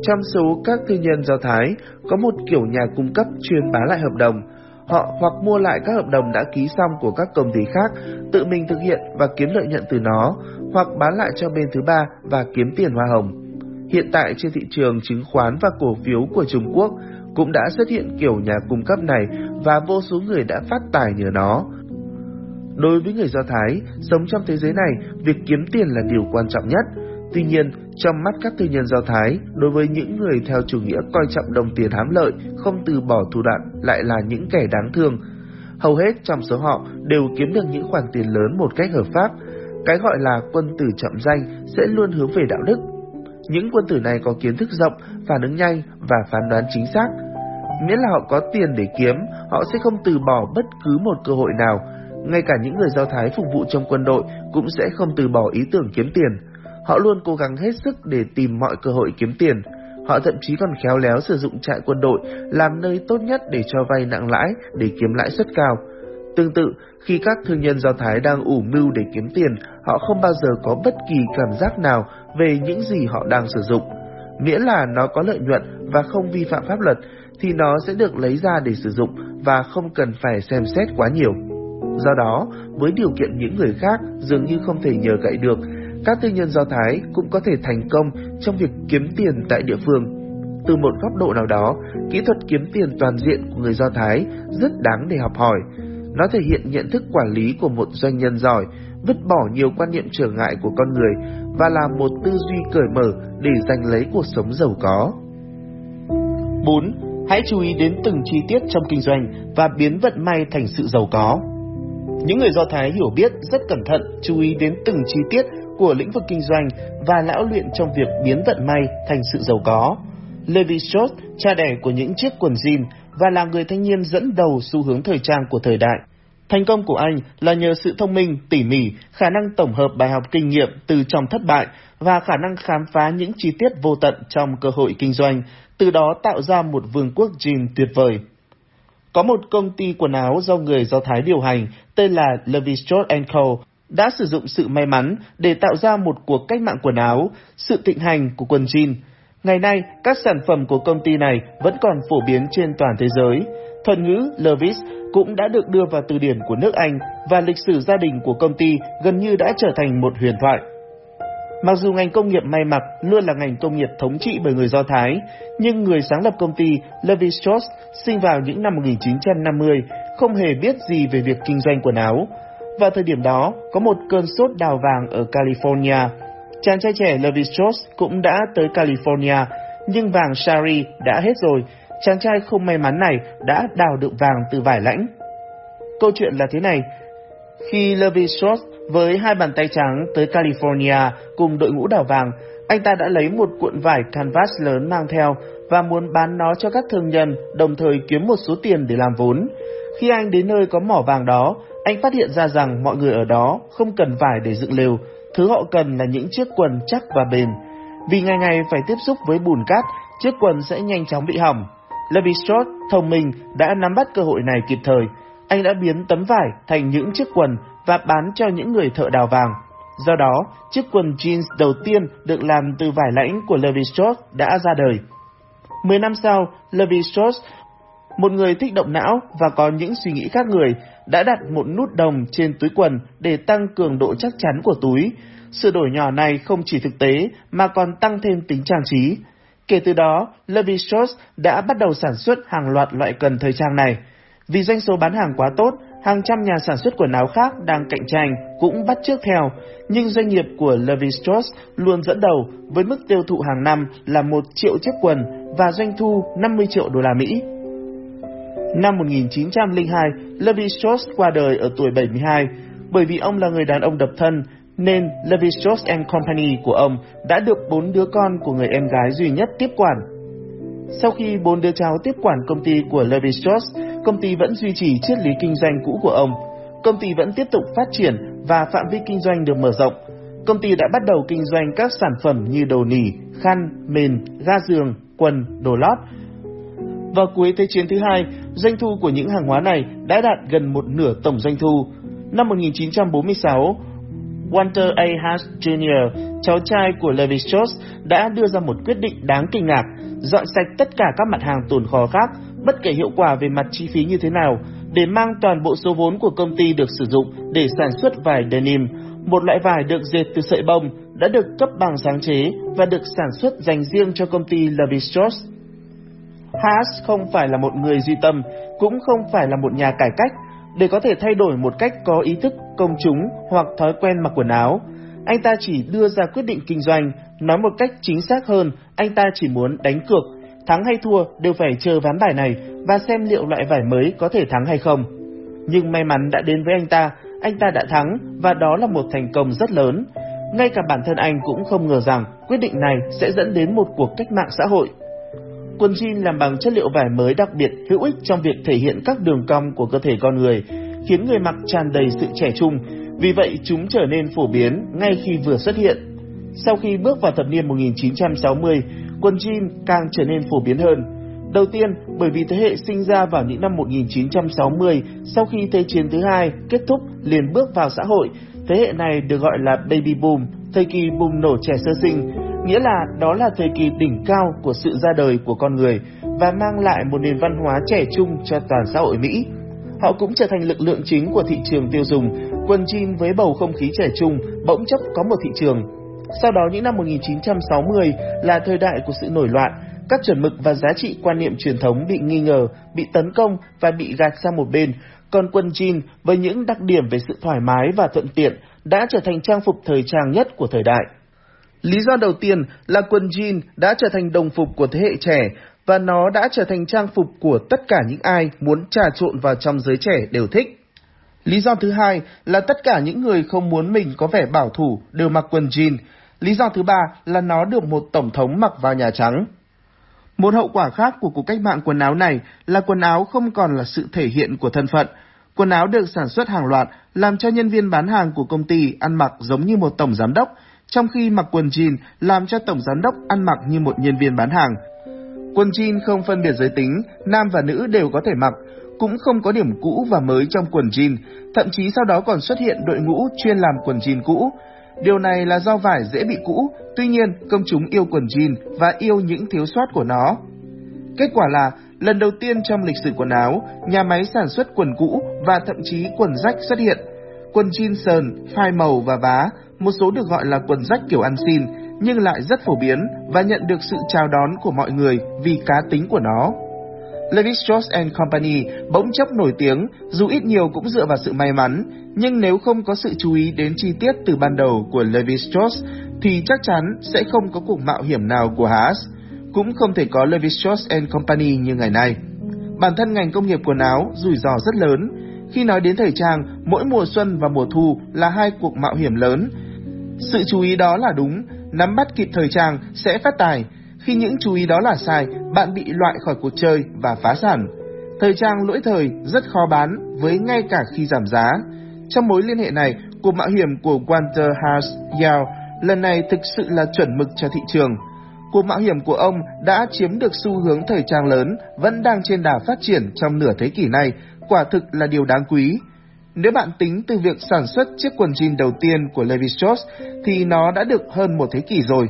Trong số các tư nhân Do Thái, có một kiểu nhà cung cấp chuyên bán lại hợp đồng. Họ hoặc mua lại các hợp đồng đã ký xong của các công ty khác, tự mình thực hiện và kiếm lợi nhuận từ nó, hoặc bán lại cho bên thứ ba và kiếm tiền hoa hồng. Hiện tại trên thị trường chứng khoán và cổ phiếu của Trung Quốc cũng đã xuất hiện kiểu nhà cung cấp này và vô số người đã phát tài nhờ nó. Đối với người Do Thái, sống trong thế giới này, việc kiếm tiền là điều quan trọng nhất. Tuy nhiên, trong mắt các tư nhân Do Thái, đối với những người theo chủ nghĩa coi trọng đồng tiền hám lợi, không từ bỏ thủ đoạn lại là những kẻ đáng thương. Hầu hết trong số họ đều kiếm được những khoản tiền lớn một cách hợp pháp. Cái gọi là quân tử chậm danh sẽ luôn hướng về đạo đức. Những quân tử này có kiến thức rộng, phản ứng nhanh và phán đoán chính xác. Miễn là họ có tiền để kiếm, họ sẽ không từ bỏ bất cứ một cơ hội nào. Ngay cả những người Do Thái phục vụ trong quân đội cũng sẽ không từ bỏ ý tưởng kiếm tiền. Họ luôn cố gắng hết sức để tìm mọi cơ hội kiếm tiền. Họ thậm chí còn khéo léo sử dụng trại quân đội làm nơi tốt nhất để cho vay nặng lãi để kiếm lãi suất cao. Tương tự, khi các thương nhân Do Thái đang ủ mưu để kiếm tiền, họ không bao giờ có bất kỳ cảm giác nào về những gì họ đang sử dụng. Miễn là nó có lợi nhuận và không vi phạm pháp luật, thì nó sẽ được lấy ra để sử dụng và không cần phải xem xét quá nhiều. Do đó, với điều kiện những người khác dường như không thể nhờ cậy được, các tư nhân Do Thái cũng có thể thành công trong việc kiếm tiền tại địa phương. Từ một góc độ nào đó, kỹ thuật kiếm tiền toàn diện của người Do Thái rất đáng để học hỏi. Nó thể hiện nhận thức quản lý của một doanh nhân giỏi, vứt bỏ nhiều quan niệm trở ngại của con người và là một tư duy cởi mở để giành lấy cuộc sống giàu có. 4. Hãy chú ý đến từng chi tiết trong kinh doanh và biến vận may thành sự giàu có. Những người Do Thái hiểu biết rất cẩn thận chú ý đến từng chi tiết của lĩnh vực kinh doanh và lão luyện trong việc biến vận may thành sự giàu có. Levi Strauss, cha đẻ của những chiếc quần jean và là người thanh niên dẫn đầu xu hướng thời trang của thời đại. Thành công của anh là nhờ sự thông minh, tỉ mỉ, khả năng tổng hợp bài học kinh nghiệm từ trong thất bại và khả năng khám phá những chi tiết vô tận trong cơ hội kinh doanh, từ đó tạo ra một vương quốc jean tuyệt vời. Có một công ty quần áo do người Do Thái điều hành tên là Levi Strauss Co đã sử dụng sự may mắn để tạo ra một cuộc cách mạng quần áo, sự thịnh hành của quần jean. Ngày nay, các sản phẩm của công ty này vẫn còn phổ biến trên toàn thế giới. Thuật ngữ Levi's cũng đã được đưa vào từ điển của nước Anh và lịch sử gia đình của công ty gần như đã trở thành một huyền thoại. Mặc dù ngành công nghiệp may mặc luôn là ngành công nghiệp thống trị bởi người Do Thái, nhưng người sáng lập công ty Levi Strauss sinh vào những năm 1950 không hề biết gì về việc kinh doanh quần áo. Vào thời điểm đó, có một cơn sốt đào vàng ở California. Chàng trai trẻ Levi Strauss cũng đã tới California, nhưng vàng Shari đã hết rồi. Chàng trai không may mắn này đã đào được vàng từ vải lãnh. Câu chuyện là thế này. Khi Levi Strauss với hai bàn tay trắng tới California cùng đội ngũ đào vàng, anh ta đã lấy một cuộn vải canvas lớn mang theo và muốn bán nó cho các thương nhân, đồng thời kiếm một số tiền để làm vốn. Khi anh đến nơi có mỏ vàng đó, anh phát hiện ra rằng mọi người ở đó không cần vải để dựng lều, thứ họ cần là những chiếc quần chắc và bền. Vì ngày ngày phải tiếp xúc với bùn cát, chiếc quần sẽ nhanh chóng bị hỏng. Levi Strauss thông minh đã nắm bắt cơ hội này kịp thời. Anh đã biến tấm vải thành những chiếc quần và bán cho những người thợ đào vàng. Do đó, chiếc quần jeans đầu tiên được làm từ vải lãnh của Levi Strauss đã ra đời. Mười năm sau, Levi Strauss, một người thích động não và có những suy nghĩ khác người, đã đặt một nút đồng trên túi quần để tăng cường độ chắc chắn của túi. Sự đổi nhỏ này không chỉ thực tế mà còn tăng thêm tính trang trí. Kể từ đó, Levi Strauss đã bắt đầu sản xuất hàng loạt loại cần thời trang này. Vì doanh số bán hàng quá tốt, hàng trăm nhà sản xuất quần áo khác đang cạnh tranh cũng bắt chước theo, nhưng doanh nghiệp của Levi Strauss luôn dẫn đầu với mức tiêu thụ hàng năm là 1 triệu chiếc quần và doanh thu 50 triệu đô la Mỹ. Năm 1902, Levi Strauss qua đời ở tuổi 72. Bởi vì ông là người đàn ông độc thân, nên Levi Strauss and Company của ông đã được bốn đứa con của người em gái duy nhất tiếp quản. Sau khi bốn đứa cháu tiếp quản công ty của Levi Strauss, công ty vẫn duy trì triết lý kinh doanh cũ của ông. Công ty vẫn tiếp tục phát triển và phạm vi kinh doanh được mở rộng. Công ty đã bắt đầu kinh doanh các sản phẩm như đồ nỉ, khăn, mền, ga giường, quần, đồ lót. Vào cuối Thế chiến thứ hai, doanh thu của những hàng hóa này đã đạt gần một nửa tổng doanh thu. Năm 1946, Walter A. Haas Jr., cháu trai của Levi Strauss, đã đưa ra một quyết định đáng kinh ngạc, dọn sạch tất cả các mặt hàng tồn kho khác, bất kể hiệu quả về mặt chi phí như thế nào, để mang toàn bộ số vốn của công ty được sử dụng để sản xuất vải denim, một loại vải được dệt từ sợi bông, đã được cấp bằng sáng chế và được sản xuất dành riêng cho công ty Levi Strauss. Haas không phải là một người duy tâm, cũng không phải là một nhà cải cách, để có thể thay đổi một cách có ý thức công chúng hoặc thói quen mặc quần áo. Anh ta chỉ đưa ra quyết định kinh doanh, nói một cách chính xác hơn, anh ta chỉ muốn đánh cược, thắng hay thua đều phải chờ ván bài này và xem liệu loại vải mới có thể thắng hay không. Nhưng may mắn đã đến với anh ta, anh ta đã thắng và đó là một thành công rất lớn. Ngay cả bản thân anh cũng không ngờ rằng quyết định này sẽ dẫn đến một cuộc cách mạng xã hội. Quần jean làm bằng chất liệu vải mới đặc biệt hữu ích trong việc thể hiện các đường cong của cơ thể con người, khiến người mặc tràn đầy sự trẻ trung, vì vậy chúng trở nên phổ biến ngay khi vừa xuất hiện. Sau khi bước vào thập niên 1960, quần jean càng trở nên phổ biến hơn. Đầu tiên, bởi vì thế hệ sinh ra vào những năm 1960 sau khi Thế chiến thứ hai kết thúc liền bước vào xã hội, thế hệ này được gọi là baby boom, thời kỳ bùng nổ trẻ sơ sinh, nghĩa là đó là thời kỳ đỉnh cao của sự ra đời của con người và mang lại một nền văn hóa trẻ trung cho toàn xã hội Mỹ. Họ cũng trở thành lực lượng chính của thị trường tiêu dùng, quần jean với bầu không khí trẻ trung bỗng chốc có một thị trường. Sau đó những năm 1960 là thời đại của sự nổi loạn, các chuẩn mực và giá trị quan niệm truyền thống bị nghi ngờ, bị tấn công và bị gạt sang một bên, còn quần jean với những đặc điểm về sự thoải mái và thuận tiện đã trở thành trang phục thời trang nhất của thời đại. Lý do đầu tiên là quần jean đã trở thành đồng phục của thế hệ trẻ và nó đã trở thành trang phục của tất cả những ai muốn trà trộn vào trong giới trẻ đều thích. Lý do thứ hai là tất cả những người không muốn mình có vẻ bảo thủ đều mặc quần jean. Lý do thứ ba là nó được một tổng thống mặc vào Nhà Trắng. Một hậu quả khác của cuộc cách mạng quần áo này là quần áo không còn là sự thể hiện của thân phận. Quần áo được sản xuất hàng loạt làm cho nhân viên bán hàng của công ty ăn mặc giống như một tổng giám đốc, trong khi mặc quần jean làm cho tổng giám đốc ăn mặc như một nhân viên bán hàng. Quần jean không phân biệt giới tính, nam và nữ đều có thể mặc, cũng không có điểm cũ và mới trong quần jean, thậm chí sau đó còn xuất hiện đội ngũ chuyên làm quần jean cũ. Điều này là do vải dễ bị cũ, tuy nhiên công chúng yêu quần jean và yêu những thiếu sót của nó. Kết quả là, lần đầu tiên trong lịch sử quần áo, nhà máy sản xuất quần cũ và thậm chí quần rách xuất hiện. Quần jean sờn, phai màu và vá, một số được gọi là quần rách kiểu ăn xin, nhưng lại rất phổ biến và nhận được sự chào đón của mọi người vì cá tính của nó. Levi Strauss Company bỗng chốc nổi tiếng, dù ít nhiều cũng dựa vào sự may mắn, nhưng nếu không có sự chú ý đến chi tiết từ ban đầu của Levi Strauss, thì chắc chắn sẽ không có cuộc mạo hiểm nào của Haas, cũng không thể có Levi Strauss Company như ngày nay. Bản thân ngành công nghiệp quần áo rủi ro rất lớn. Khi nói đến thời trang, mỗi mùa xuân và mùa thu là hai cuộc mạo hiểm lớn. Sự chú ý đó là đúng, nắm bắt kịp thời trang sẽ phát tài, khi những chú ý đó là sai, bạn bị loại khỏi cuộc chơi và phá sản. Thời trang lỗi thời rất khó bán với ngay cả khi giảm giá. Trong mối liên hệ này, cuộc mạo hiểm của Walter Haas Yao lần này thực sự là chuẩn mực cho thị trường. Cuộc mạo hiểm của ông đã chiếm được xu hướng thời trang lớn, vẫn đang trên đà phát triển trong nửa thế kỷ này, quả thực là điều đáng quý. Nếu bạn tính từ việc sản xuất chiếc quần jean đầu tiên của Levi Strauss thì nó đã được hơn một thế kỷ rồi.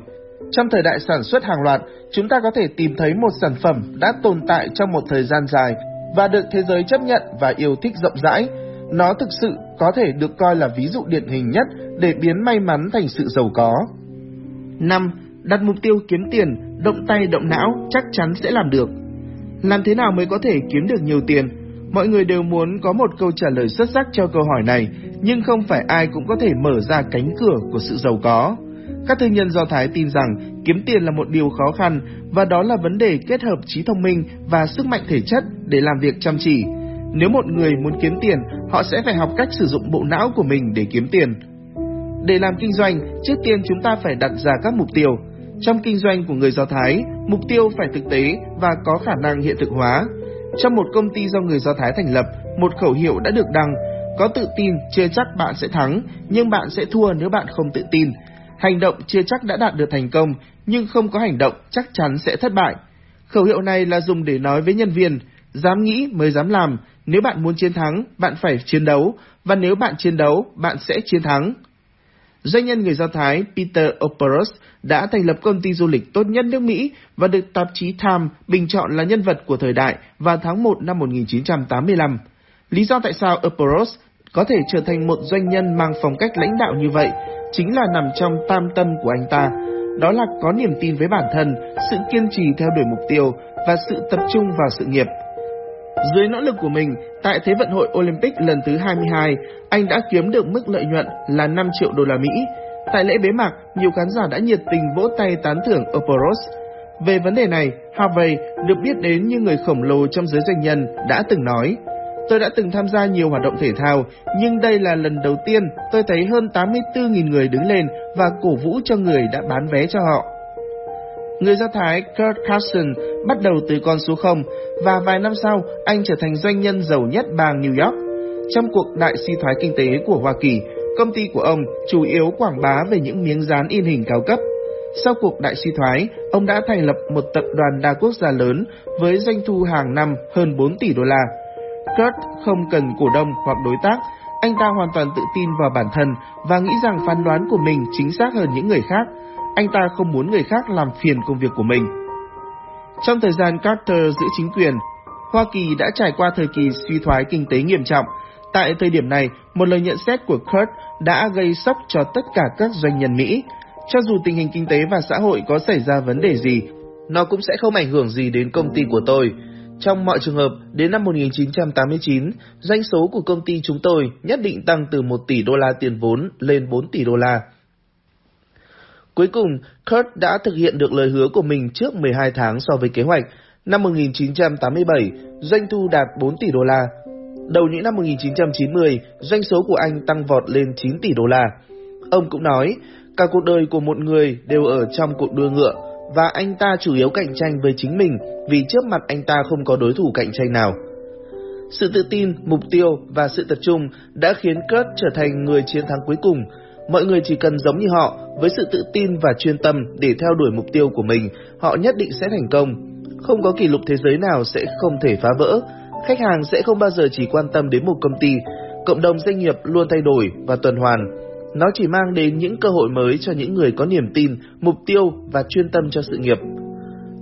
Trong thời đại sản xuất hàng loạt, chúng ta có thể tìm thấy một sản phẩm đã tồn tại trong một thời gian dài và được thế giới chấp nhận và yêu thích rộng rãi. Nó thực sự có thể được coi là ví dụ điển hình nhất để biến may mắn thành sự giàu có. 5. Đặt mục tiêu kiếm tiền, động tay động não chắc chắn sẽ làm được. Làm thế nào mới có thể kiếm được nhiều tiền? Mọi người đều muốn có một câu trả lời xuất sắc cho câu hỏi này, nhưng không phải ai cũng có thể mở ra cánh cửa của sự giàu có. Các thương nhân Do Thái tin rằng kiếm tiền là một điều khó khăn và đó là vấn đề kết hợp trí thông minh và sức mạnh thể chất để làm việc chăm chỉ. Nếu một người muốn kiếm tiền, họ sẽ phải học cách sử dụng bộ não của mình để kiếm tiền. Để làm kinh doanh, trước tiên chúng ta phải đặt ra các mục tiêu. Trong kinh doanh của người Do Thái, mục tiêu phải thực tế và có khả năng hiện thực hóa. Trong một công ty do người Do Thái thành lập, một khẩu hiệu đã được đăng, có tự tin chưa chắc bạn sẽ thắng, nhưng bạn sẽ thua nếu bạn không tự tin. Hành động chưa chắc đã đạt được thành công, nhưng không có hành động chắc chắn sẽ thất bại. Khẩu hiệu này là dùng để nói với nhân viên, dám nghĩ mới dám làm, nếu bạn muốn chiến thắng, bạn phải chiến đấu, và nếu bạn chiến đấu, bạn sẽ chiến thắng. Doanh nhân người Do Thái Peter Operos đã thành lập công ty du lịch tốt nhất nước Mỹ và được tạp chí Time bình chọn là nhân vật của thời đại vào tháng 1 năm 1985. Lý do tại sao Operos có thể trở thành một doanh nhân mang phong cách lãnh đạo như vậy chính là nằm trong tam tâm của anh ta. Đó là có niềm tin với bản thân, sự kiên trì theo đuổi mục tiêu và sự tập trung vào sự nghiệp. Dưới nỗ lực của mình, tại Thế vận hội Olympic lần thứ 22, anh đã kiếm được mức lợi nhuận là 5 triệu đô la Mỹ. Tại lễ bế mạc, nhiều khán giả đã nhiệt tình vỗ tay tán thưởng Oporos. Về vấn đề này, Harvey được biết đến như người khổng lồ trong giới doanh nhân đã từng nói, Tôi đã từng tham gia nhiều hoạt động thể thao, nhưng đây là lần đầu tiên tôi thấy hơn 84.000 người đứng lên và cổ vũ cho người đã bán vé cho họ. Người Do Thái Kurt Carson bắt đầu từ con số 0 và vài năm sau anh trở thành doanh nhân giàu nhất bang New York. Trong cuộc đại suy thoái kinh tế của Hoa Kỳ, công ty của ông chủ yếu quảng bá về những miếng dán in hình cao cấp. Sau cuộc đại suy thoái, ông đã thành lập một tập đoàn đa quốc gia lớn với doanh thu hàng năm hơn 4 tỷ đô la. Kurt không cần cổ đông hoặc đối tác, anh ta hoàn toàn tự tin vào bản thân và nghĩ rằng phán đoán của mình chính xác hơn những người khác. Anh ta không muốn người khác làm phiền công việc của mình. Trong thời gian Carter giữ chính quyền, Hoa Kỳ đã trải qua thời kỳ suy thoái kinh tế nghiêm trọng. Tại thời điểm này, một lời nhận xét của Kurt đã gây sốc cho tất cả các doanh nhân Mỹ. Cho dù tình hình kinh tế và xã hội có xảy ra vấn đề gì, nó cũng sẽ không ảnh hưởng gì đến công ty của tôi. Trong mọi trường hợp, đến năm 1989, doanh số của công ty chúng tôi nhất định tăng từ 1 tỷ đô la tiền vốn lên 4 tỷ đô la. Cuối cùng, Kurt đã thực hiện được lời hứa của mình trước 12 tháng so với kế hoạch. Năm 1987, doanh thu đạt 4 tỷ đô la. Đầu những năm 1990, doanh số của anh tăng vọt lên 9 tỷ đô la. Ông cũng nói, cả cuộc đời của một người đều ở trong cuộc đua ngựa, và anh ta chủ yếu cạnh tranh với chính mình vì trước mặt anh ta không có đối thủ cạnh tranh nào. Sự tự tin, mục tiêu và sự tập trung đã khiến Kurt trở thành người chiến thắng cuối cùng. Mọi người chỉ cần giống như họ, với sự tự tin và chuyên tâm để theo đuổi mục tiêu của mình, họ nhất định sẽ thành công. Không có kỷ lục thế giới nào sẽ không thể phá vỡ. Khách hàng sẽ không bao giờ chỉ quan tâm đến một công ty. Cộng đồng doanh nghiệp luôn thay đổi và tuần hoàn. Nó chỉ mang đến những cơ hội mới cho những người có niềm tin, mục tiêu và chuyên tâm cho sự nghiệp.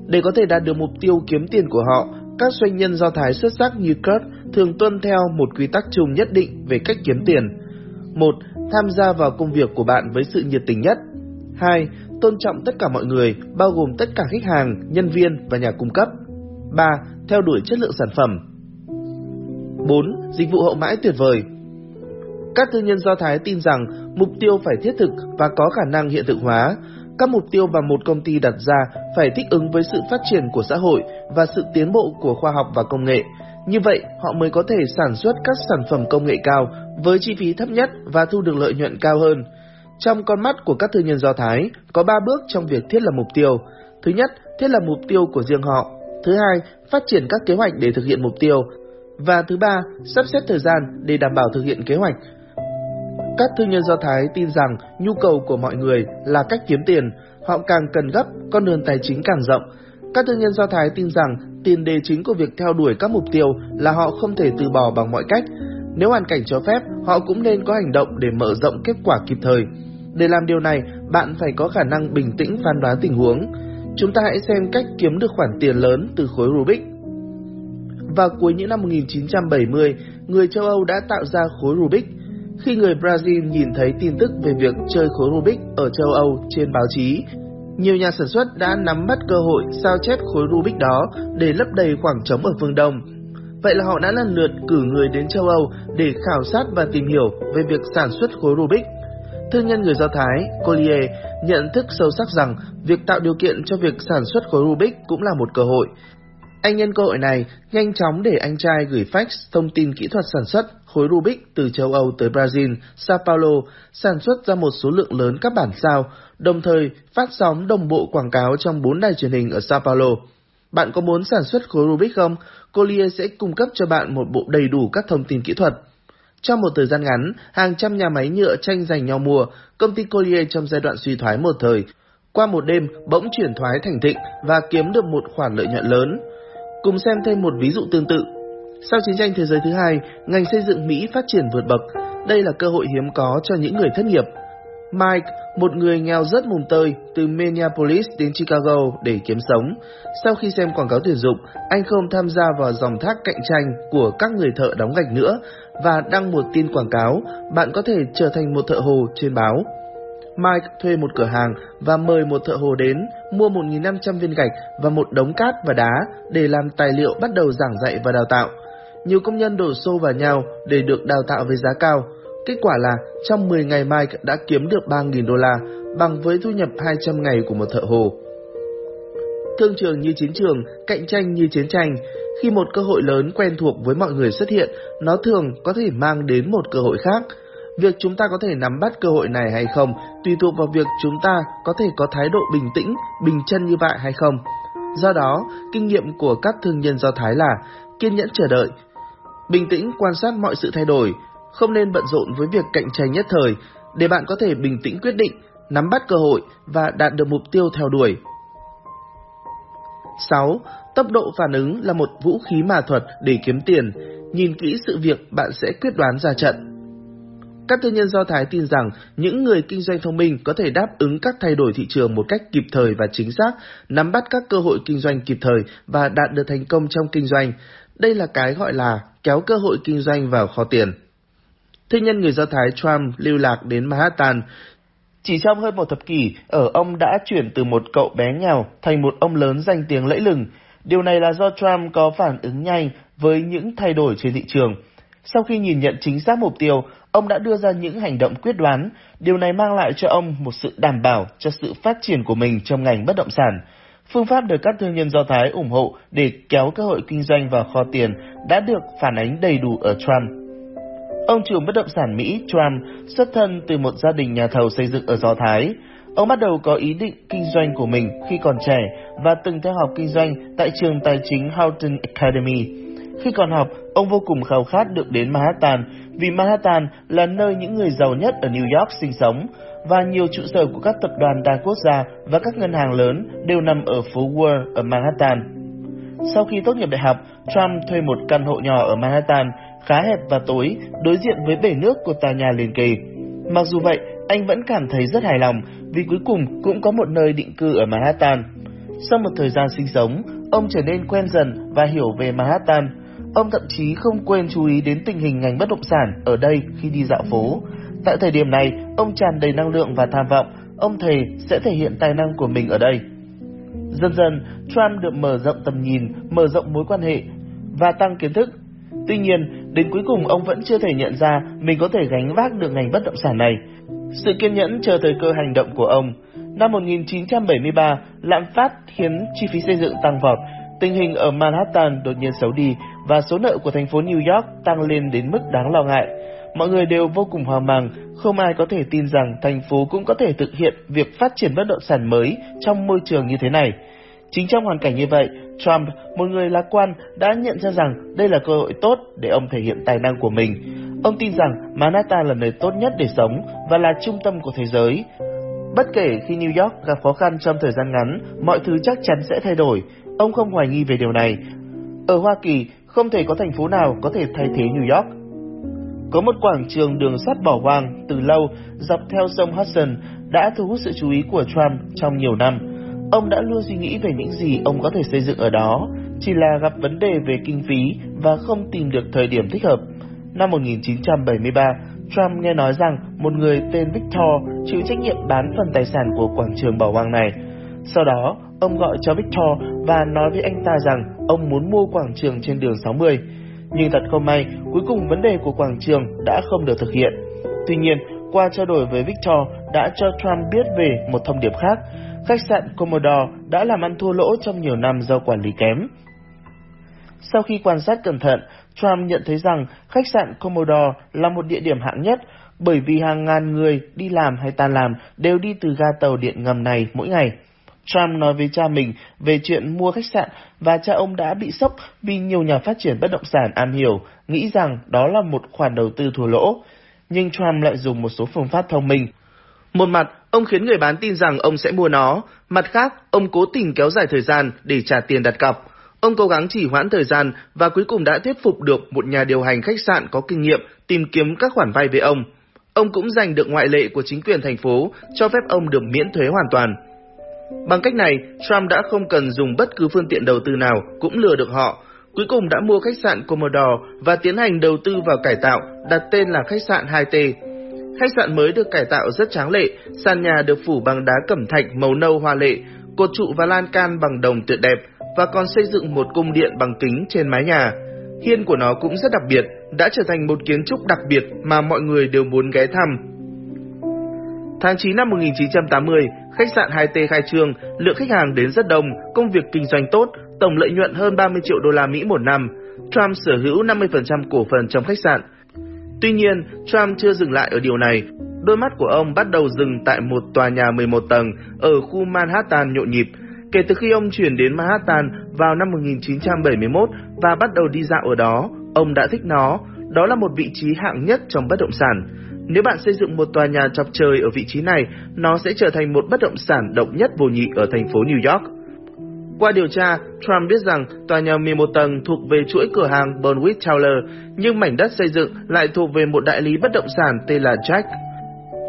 Để có thể đạt được mục tiêu kiếm tiền của họ, các doanh nhân Do Thái xuất sắc như Kurt thường tuân theo một quy tắc chung nhất định về cách kiếm tiền. một Tham gia vào công việc của bạn với sự nhiệt tình nhất. 2. Tôn trọng tất cả mọi người, bao gồm tất cả khách hàng, nhân viên và nhà cung cấp. 3. Theo đuổi chất lượng sản phẩm. 4. Dịch vụ hậu mãi tuyệt vời. Các tư nhân Do Thái tin rằng mục tiêu phải thiết thực và có khả năng hiện thực hóa. Các mục tiêu mà một công ty đặt ra phải thích ứng với sự phát triển của xã hội và sự tiến bộ của khoa học và công nghệ. Như vậy, họ mới có thể sản xuất các sản phẩm công nghệ cao với chi phí thấp nhất và thu được lợi nhuận cao hơn. Trong con mắt của các thương nhân Do Thái, có 3 bước trong việc thiết lập mục tiêu. Thứ nhất, thiết lập mục tiêu của riêng họ. Thứ hai, phát triển các kế hoạch để thực hiện mục tiêu. Và thứ ba, sắp xếp thời gian để đảm bảo thực hiện kế hoạch. Các thương nhân Do Thái tin rằng nhu cầu của mọi người là cách kiếm tiền, họ càng cần gấp, con đường tài chính càng rộng. Các thương nhân Do Thái tin rằng tiền đề chính của việc theo đuổi các mục tiêu là họ không thể từ bỏ bằng mọi cách. Nếu hoàn cảnh cho phép, họ cũng nên có hành động để mở rộng kết quả kịp thời. Để làm điều này, bạn phải có khả năng bình tĩnh phán đoán tình huống. Chúng ta hãy xem cách kiếm được khoản tiền lớn từ khối Rubik. Vào cuối những năm 1970, người châu Âu đã tạo ra khối Rubik. Khi người Brazil nhìn thấy tin tức về việc chơi khối Rubik ở châu Âu trên báo chí, nhiều nhà sản xuất đã nắm bắt cơ hội sao chép khối Rubik đó để lấp đầy khoảng trống ở phương Đông. Vậy là họ đã lần lượt cử người đến châu Âu để khảo sát và tìm hiểu về việc sản xuất khối Rubik. Thương nhân người Do Thái, Collier, nhận thức sâu sắc rằng việc tạo điều kiện cho việc sản xuất khối Rubik cũng là một cơ hội. Anh nhân cơ hội này nhanh chóng để anh trai gửi fax thông tin kỹ thuật sản xuất khối Rubik từ châu Âu tới Brazil, Sao Paulo, sản xuất ra một số lượng lớn các bản sao, đồng thời phát sóng đồng bộ quảng cáo trong bốn đài truyền hình ở Sao Paulo. Bạn có muốn sản xuất khối Rubik không? Collier sẽ cung cấp cho bạn một bộ đầy đủ các thông tin kỹ thuật. Trong một thời gian ngắn, hàng trăm nhà máy nhựa tranh giành nhau mua, công ty Collier trong giai đoạn suy thoái một thời, qua một đêm bỗng chuyển thoái thành thịnh và kiếm được một khoản lợi nhuận lớn. Cùng xem thêm một ví dụ tương tự. Sau chiến tranh thế giới thứ hai, ngành xây dựng Mỹ phát triển vượt bậc. Đây là cơ hội hiếm có cho những người thất nghiệp. Mike, một người nghèo rất mùng tơi, từ Minneapolis đến Chicago để kiếm sống. Sau khi xem quảng cáo tuyển dụng, anh không tham gia vào dòng thác cạnh tranh của các người thợ đóng gạch nữa và đăng một tin quảng cáo, bạn có thể trở thành một thợ hồ trên báo. Mike thuê một cửa hàng và mời một thợ hồ đến mua 1.500 viên gạch và một đống cát và đá để làm tài liệu bắt đầu giảng dạy và đào tạo. Nhiều công nhân đổ xô vào nhau để được đào tạo với giá cao. Kết quả là trong 10 ngày Mike đã kiếm được 3.000 đô la, bằng với thu nhập 200 ngày của một thợ hồ. Thương trường như chiến trường, cạnh tranh như chiến tranh. Khi một cơ hội lớn quen thuộc với mọi người xuất hiện, nó thường có thể mang đến một cơ hội khác. Việc chúng ta có thể nắm bắt cơ hội này hay không tùy thuộc vào việc chúng ta có thể có thái độ bình tĩnh, bình chân như vậy hay không. Do đó, kinh nghiệm của các thương nhân Do Thái là kiên nhẫn chờ đợi, bình tĩnh quan sát mọi sự thay đổi, không nên bận rộn với việc cạnh tranh nhất thời, để bạn có thể bình tĩnh quyết định, nắm bắt cơ hội và đạt được mục tiêu theo đuổi. 6. Tốc độ phản ứng là một vũ khí mà thuật để kiếm tiền. Nhìn kỹ sự việc bạn sẽ quyết đoán ra trận. Các tư nhân Do Thái tin rằng những người kinh doanh thông minh có thể đáp ứng các thay đổi thị trường một cách kịp thời và chính xác, nắm bắt các cơ hội kinh doanh kịp thời và đạt được thành công trong kinh doanh. Đây là cái gọi là kéo cơ hội kinh doanh vào kho tiền. Thương nhân người Do Thái Trump lưu lạc đến Manhattan. Chỉ trong hơn một thập kỷ, ở ông đã chuyển từ một cậu bé nghèo thành một ông lớn danh tiếng lẫy lừng. Điều này là do Trump có phản ứng nhanh với những thay đổi trên thị trường. Sau khi nhìn nhận chính xác mục tiêu, ông đã đưa ra những hành động quyết đoán. Điều này mang lại cho ông một sự đảm bảo cho sự phát triển của mình trong ngành bất động sản. Phương pháp được các thương nhân Do Thái ủng hộ để kéo cơ hội kinh doanh vào kho tiền đã được phản ánh đầy đủ ở Trump. Ông chủ bất động sản Mỹ Trump xuất thân từ một gia đình nhà thầu xây dựng ở Do Thái. Ông bắt đầu có ý định kinh doanh của mình khi còn trẻ và từng theo học kinh doanh tại trường tài chính Houghton Academy. Khi còn học, ông vô cùng khao khát được đến Manhattan vì Manhattan là nơi những người giàu nhất ở New York sinh sống và nhiều trụ sở của các tập đoàn đa quốc gia và các ngân hàng lớn đều nằm ở phố Wall ở Manhattan. Sau khi tốt nghiệp đại học, Trump thuê một căn hộ nhỏ ở Manhattan khá hẹp và tối, đối diện với bể nước của tòa nhà liền kề. Mặc dù vậy, anh vẫn cảm thấy rất hài lòng vì cuối cùng cũng có một nơi định cư ở Manhattan. Sau một thời gian sinh sống, ông trở nên quen dần và hiểu về Manhattan. Ông thậm chí không quên chú ý đến tình hình ngành bất động sản ở đây khi đi dạo phố. Tại thời điểm này, ông tràn đầy năng lượng và tham vọng, ông thề sẽ thể hiện tài năng của mình ở đây. Dần dần, Trump được mở rộng tầm nhìn, mở rộng mối quan hệ và tăng kiến thức. Tuy nhiên, đến cuối cùng ông vẫn chưa thể nhận ra mình có thể gánh vác được ngành bất động sản này. Sự kiên nhẫn chờ thời cơ hành động của ông. Năm 1973, lạm phát khiến chi phí xây dựng tăng vọt, tình hình ở Manhattan đột nhiên xấu đi và số nợ của thành phố New York tăng lên đến mức đáng lo ngại. Mọi người đều vô cùng hoang mang, không ai có thể tin rằng thành phố cũng có thể thực hiện việc phát triển bất động sản mới trong môi trường như thế này. Chính trong hoàn cảnh như vậy, Trump, một người lạc quan, đã nhận ra rằng đây là cơ hội tốt để ông thể hiện tài năng của mình. Ông tin rằng Manhattan là nơi tốt nhất để sống và là trung tâm của thế giới. Bất kể khi New York gặp khó khăn trong thời gian ngắn, mọi thứ chắc chắn sẽ thay đổi. Ông không hoài nghi về điều này. Ở Hoa Kỳ, không thể có thành phố nào có thể thay thế New York. Có một quảng trường đường sắt bỏ hoang từ lâu dọc theo sông Hudson đã thu hút sự chú ý của Trump trong nhiều năm. Ông đã luôn suy nghĩ về những gì ông có thể xây dựng ở đó, chỉ là gặp vấn đề về kinh phí và không tìm được thời điểm thích hợp. Năm 1973, Trump nghe nói rằng một người tên Victor chịu trách nhiệm bán phần tài sản của quảng trường Bảo Hoàng này. Sau đó, ông gọi cho Victor và nói với anh ta rằng ông muốn mua quảng trường trên đường 60. Nhưng thật không may, cuối cùng vấn đề của quảng trường đã không được thực hiện. Tuy nhiên, qua trao đổi với Victor đã cho Trump biết về một thông điệp khác. Khách sạn Commodore đã làm ăn thua lỗ trong nhiều năm do quản lý kém. Sau khi quan sát cẩn thận, Trump nhận thấy rằng khách sạn Commodore là một địa điểm hạng nhất bởi vì hàng ngàn người đi làm hay tan làm đều đi từ ga tàu điện ngầm này mỗi ngày. Trump nói với cha mình về chuyện mua khách sạn và cha ông đã bị sốc vì nhiều nhà phát triển bất động sản am hiểu, nghĩ rằng đó là một khoản đầu tư thua lỗ. Nhưng Trump lại dùng một số phương pháp thông minh. Một mặt, ông khiến người bán tin rằng ông sẽ mua nó, mặt khác, ông cố tình kéo dài thời gian để trả tiền đặt cọc. Ông cố gắng chỉ hoãn thời gian và cuối cùng đã thuyết phục được một nhà điều hành khách sạn có kinh nghiệm tìm kiếm các khoản vay với ông. Ông cũng giành được ngoại lệ của chính quyền thành phố, cho phép ông được miễn thuế hoàn toàn. Bằng cách này, Trump đã không cần dùng bất cứ phương tiện đầu tư nào cũng lừa được họ. Cuối cùng đã mua khách sạn Commodore và tiến hành đầu tư vào cải tạo, đặt tên là khách sạn 2T. Khách sạn mới được cải tạo rất tráng lệ, sàn nhà được phủ bằng đá cẩm thạch màu nâu hoa lệ, cột trụ và lan can bằng đồng tuyệt đẹp và còn xây dựng một cung điện bằng kính trên mái nhà. Hiên của nó cũng rất đặc biệt, đã trở thành một kiến trúc đặc biệt mà mọi người đều muốn ghé thăm. Tháng 9 năm 1980, khách sạn 2T khai trương, lượng khách hàng đến rất đông, công việc kinh doanh tốt, tổng lợi nhuận hơn 30 triệu đô la Mỹ một năm. Trump sở hữu 50% cổ phần trong khách sạn. Tuy nhiên, Trump chưa dừng lại ở điều này. Đôi mắt của ông bắt đầu dừng tại một tòa nhà 11 tầng ở khu Manhattan nhộn nhịp. Kể từ khi ông chuyển đến Manhattan vào năm 1971 và bắt đầu đi dạo ở đó, ông đã thích nó. Đó là một vị trí hạng nhất trong bất động sản. Nếu bạn xây dựng một tòa nhà chọc trời ở vị trí này, nó sẽ trở thành một bất động sản độc nhất vô nhị ở thành phố New York. Qua điều tra, Trump biết rằng tòa nhà 11 tầng thuộc về chuỗi cửa hàng Bonwit Tower, nhưng mảnh đất xây dựng lại thuộc về một đại lý bất động sản tên là Jack.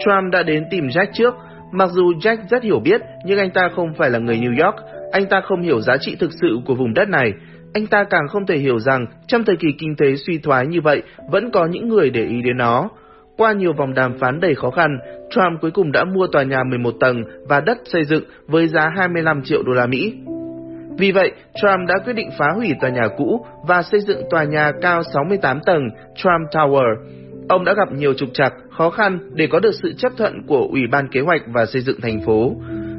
Trump đã đến tìm Jack trước, mặc dù Jack rất hiểu biết, nhưng anh ta không phải là người New York, anh ta không hiểu giá trị thực sự của vùng đất này. Anh ta càng không thể hiểu rằng trong thời kỳ kinh tế suy thoái như vậy vẫn có những người để ý đến nó. Qua nhiều vòng đàm phán đầy khó khăn, Trump cuối cùng đã mua tòa nhà 11 tầng và đất xây dựng với giá 25 triệu đô la Mỹ. Vì vậy, Trump đã quyết định phá hủy tòa nhà cũ và xây dựng tòa nhà cao 68 tầng Trump Tower. Ông đã gặp nhiều trục trặc, khó khăn để có được sự chấp thuận của Ủy ban Kế hoạch và Xây dựng thành phố.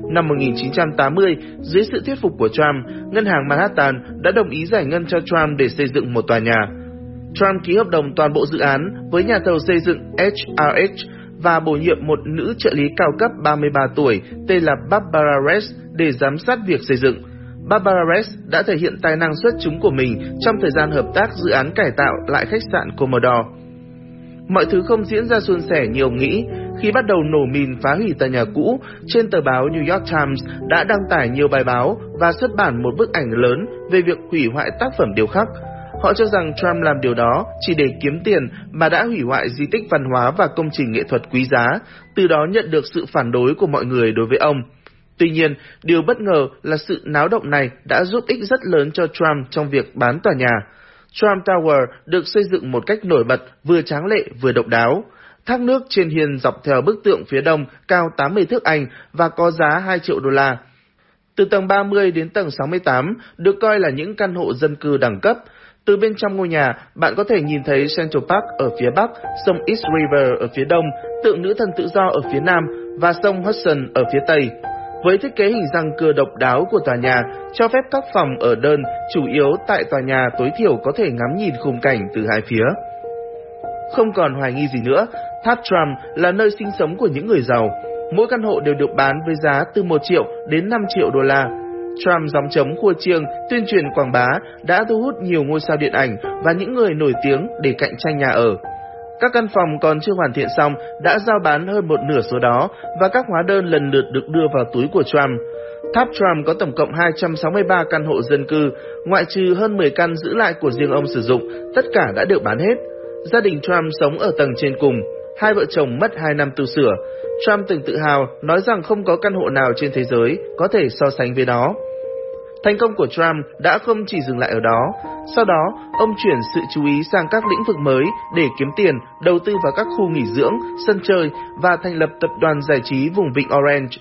Năm 1980, dưới sự thuyết phục của Trump, ngân hàng Manhattan đã đồng ý giải ngân cho Trump để xây dựng một tòa nhà. Trump ký hợp đồng toàn bộ dự án với nhà thầu xây dựng HRH và bổ nhiệm một nữ trợ lý cao cấp 33 tuổi tên là Barbara Rest để giám sát việc xây dựng. Barbara Rest đã thể hiện tài năng xuất chúng của mình trong thời gian hợp tác dự án cải tạo lại khách sạn Commodore. Mọi thứ không diễn ra suôn sẻ như ông nghĩ. Khi bắt đầu nổ mìn phá hủy tòa nhà cũ, trên tờ báo New York Times đã đăng tải nhiều bài báo và xuất bản một bức ảnh lớn về việc hủy hoại tác phẩm điêu khắc. Họ cho rằng Trump làm điều đó chỉ để kiếm tiền mà đã hủy hoại di tích văn hóa và công trình nghệ thuật quý giá, từ đó nhận được sự phản đối của mọi người đối với ông. Tuy nhiên, điều bất ngờ là sự náo động này đã giúp ích rất lớn cho Trump trong việc bán tòa nhà. Trump Tower được xây dựng một cách nổi bật, vừa tráng lệ vừa độc đáo. Thác nước trên hiên dọc theo bức tượng phía đông cao 80 thước Anh và có giá 2 triệu đô la. Từ tầng 30 đến tầng 68 được coi là những căn hộ dân cư đẳng cấp. Từ bên trong ngôi nhà, bạn có thể nhìn thấy Central Park ở phía bắc, sông East River ở phía đông, tượng nữ thần tự do ở phía nam và sông Hudson ở phía tây. Với thiết kế hình răng cưa độc đáo của tòa nhà, cho phép các phòng ở đơn chủ yếu tại tòa nhà tối thiểu có thể ngắm nhìn khung cảnh từ hai phía. Không còn hoài nghi gì nữa, tháp Trump là nơi sinh sống của những người giàu. Mỗi căn hộ đều được bán với giá từ 1 triệu đến 5 triệu đô la. Trump gióng chống khua chiêng, tuyên truyền quảng bá đã thu hút nhiều ngôi sao điện ảnh và những người nổi tiếng để cạnh tranh nhà ở. Các căn phòng còn chưa hoàn thiện xong đã giao bán hơn một nửa số đó và các hóa đơn lần lượt được đưa vào túi của Trump. Tháp Trump có tổng cộng 263 căn hộ dân cư, ngoại trừ hơn 10 căn giữ lại của riêng ông sử dụng, tất cả đã được bán hết. Gia đình Trump sống ở tầng trên cùng, hai vợ chồng mất 2 năm tu sửa. Trump từng tự hào nói rằng không có căn hộ nào trên thế giới có thể so sánh với nó. Thành công của Trump đã không chỉ dừng lại ở đó. Sau đó, ông chuyển sự chú ý sang các lĩnh vực mới để kiếm tiền, đầu tư vào các khu nghỉ dưỡng, sân chơi và thành lập tập đoàn giải trí vùng vịnh Orange.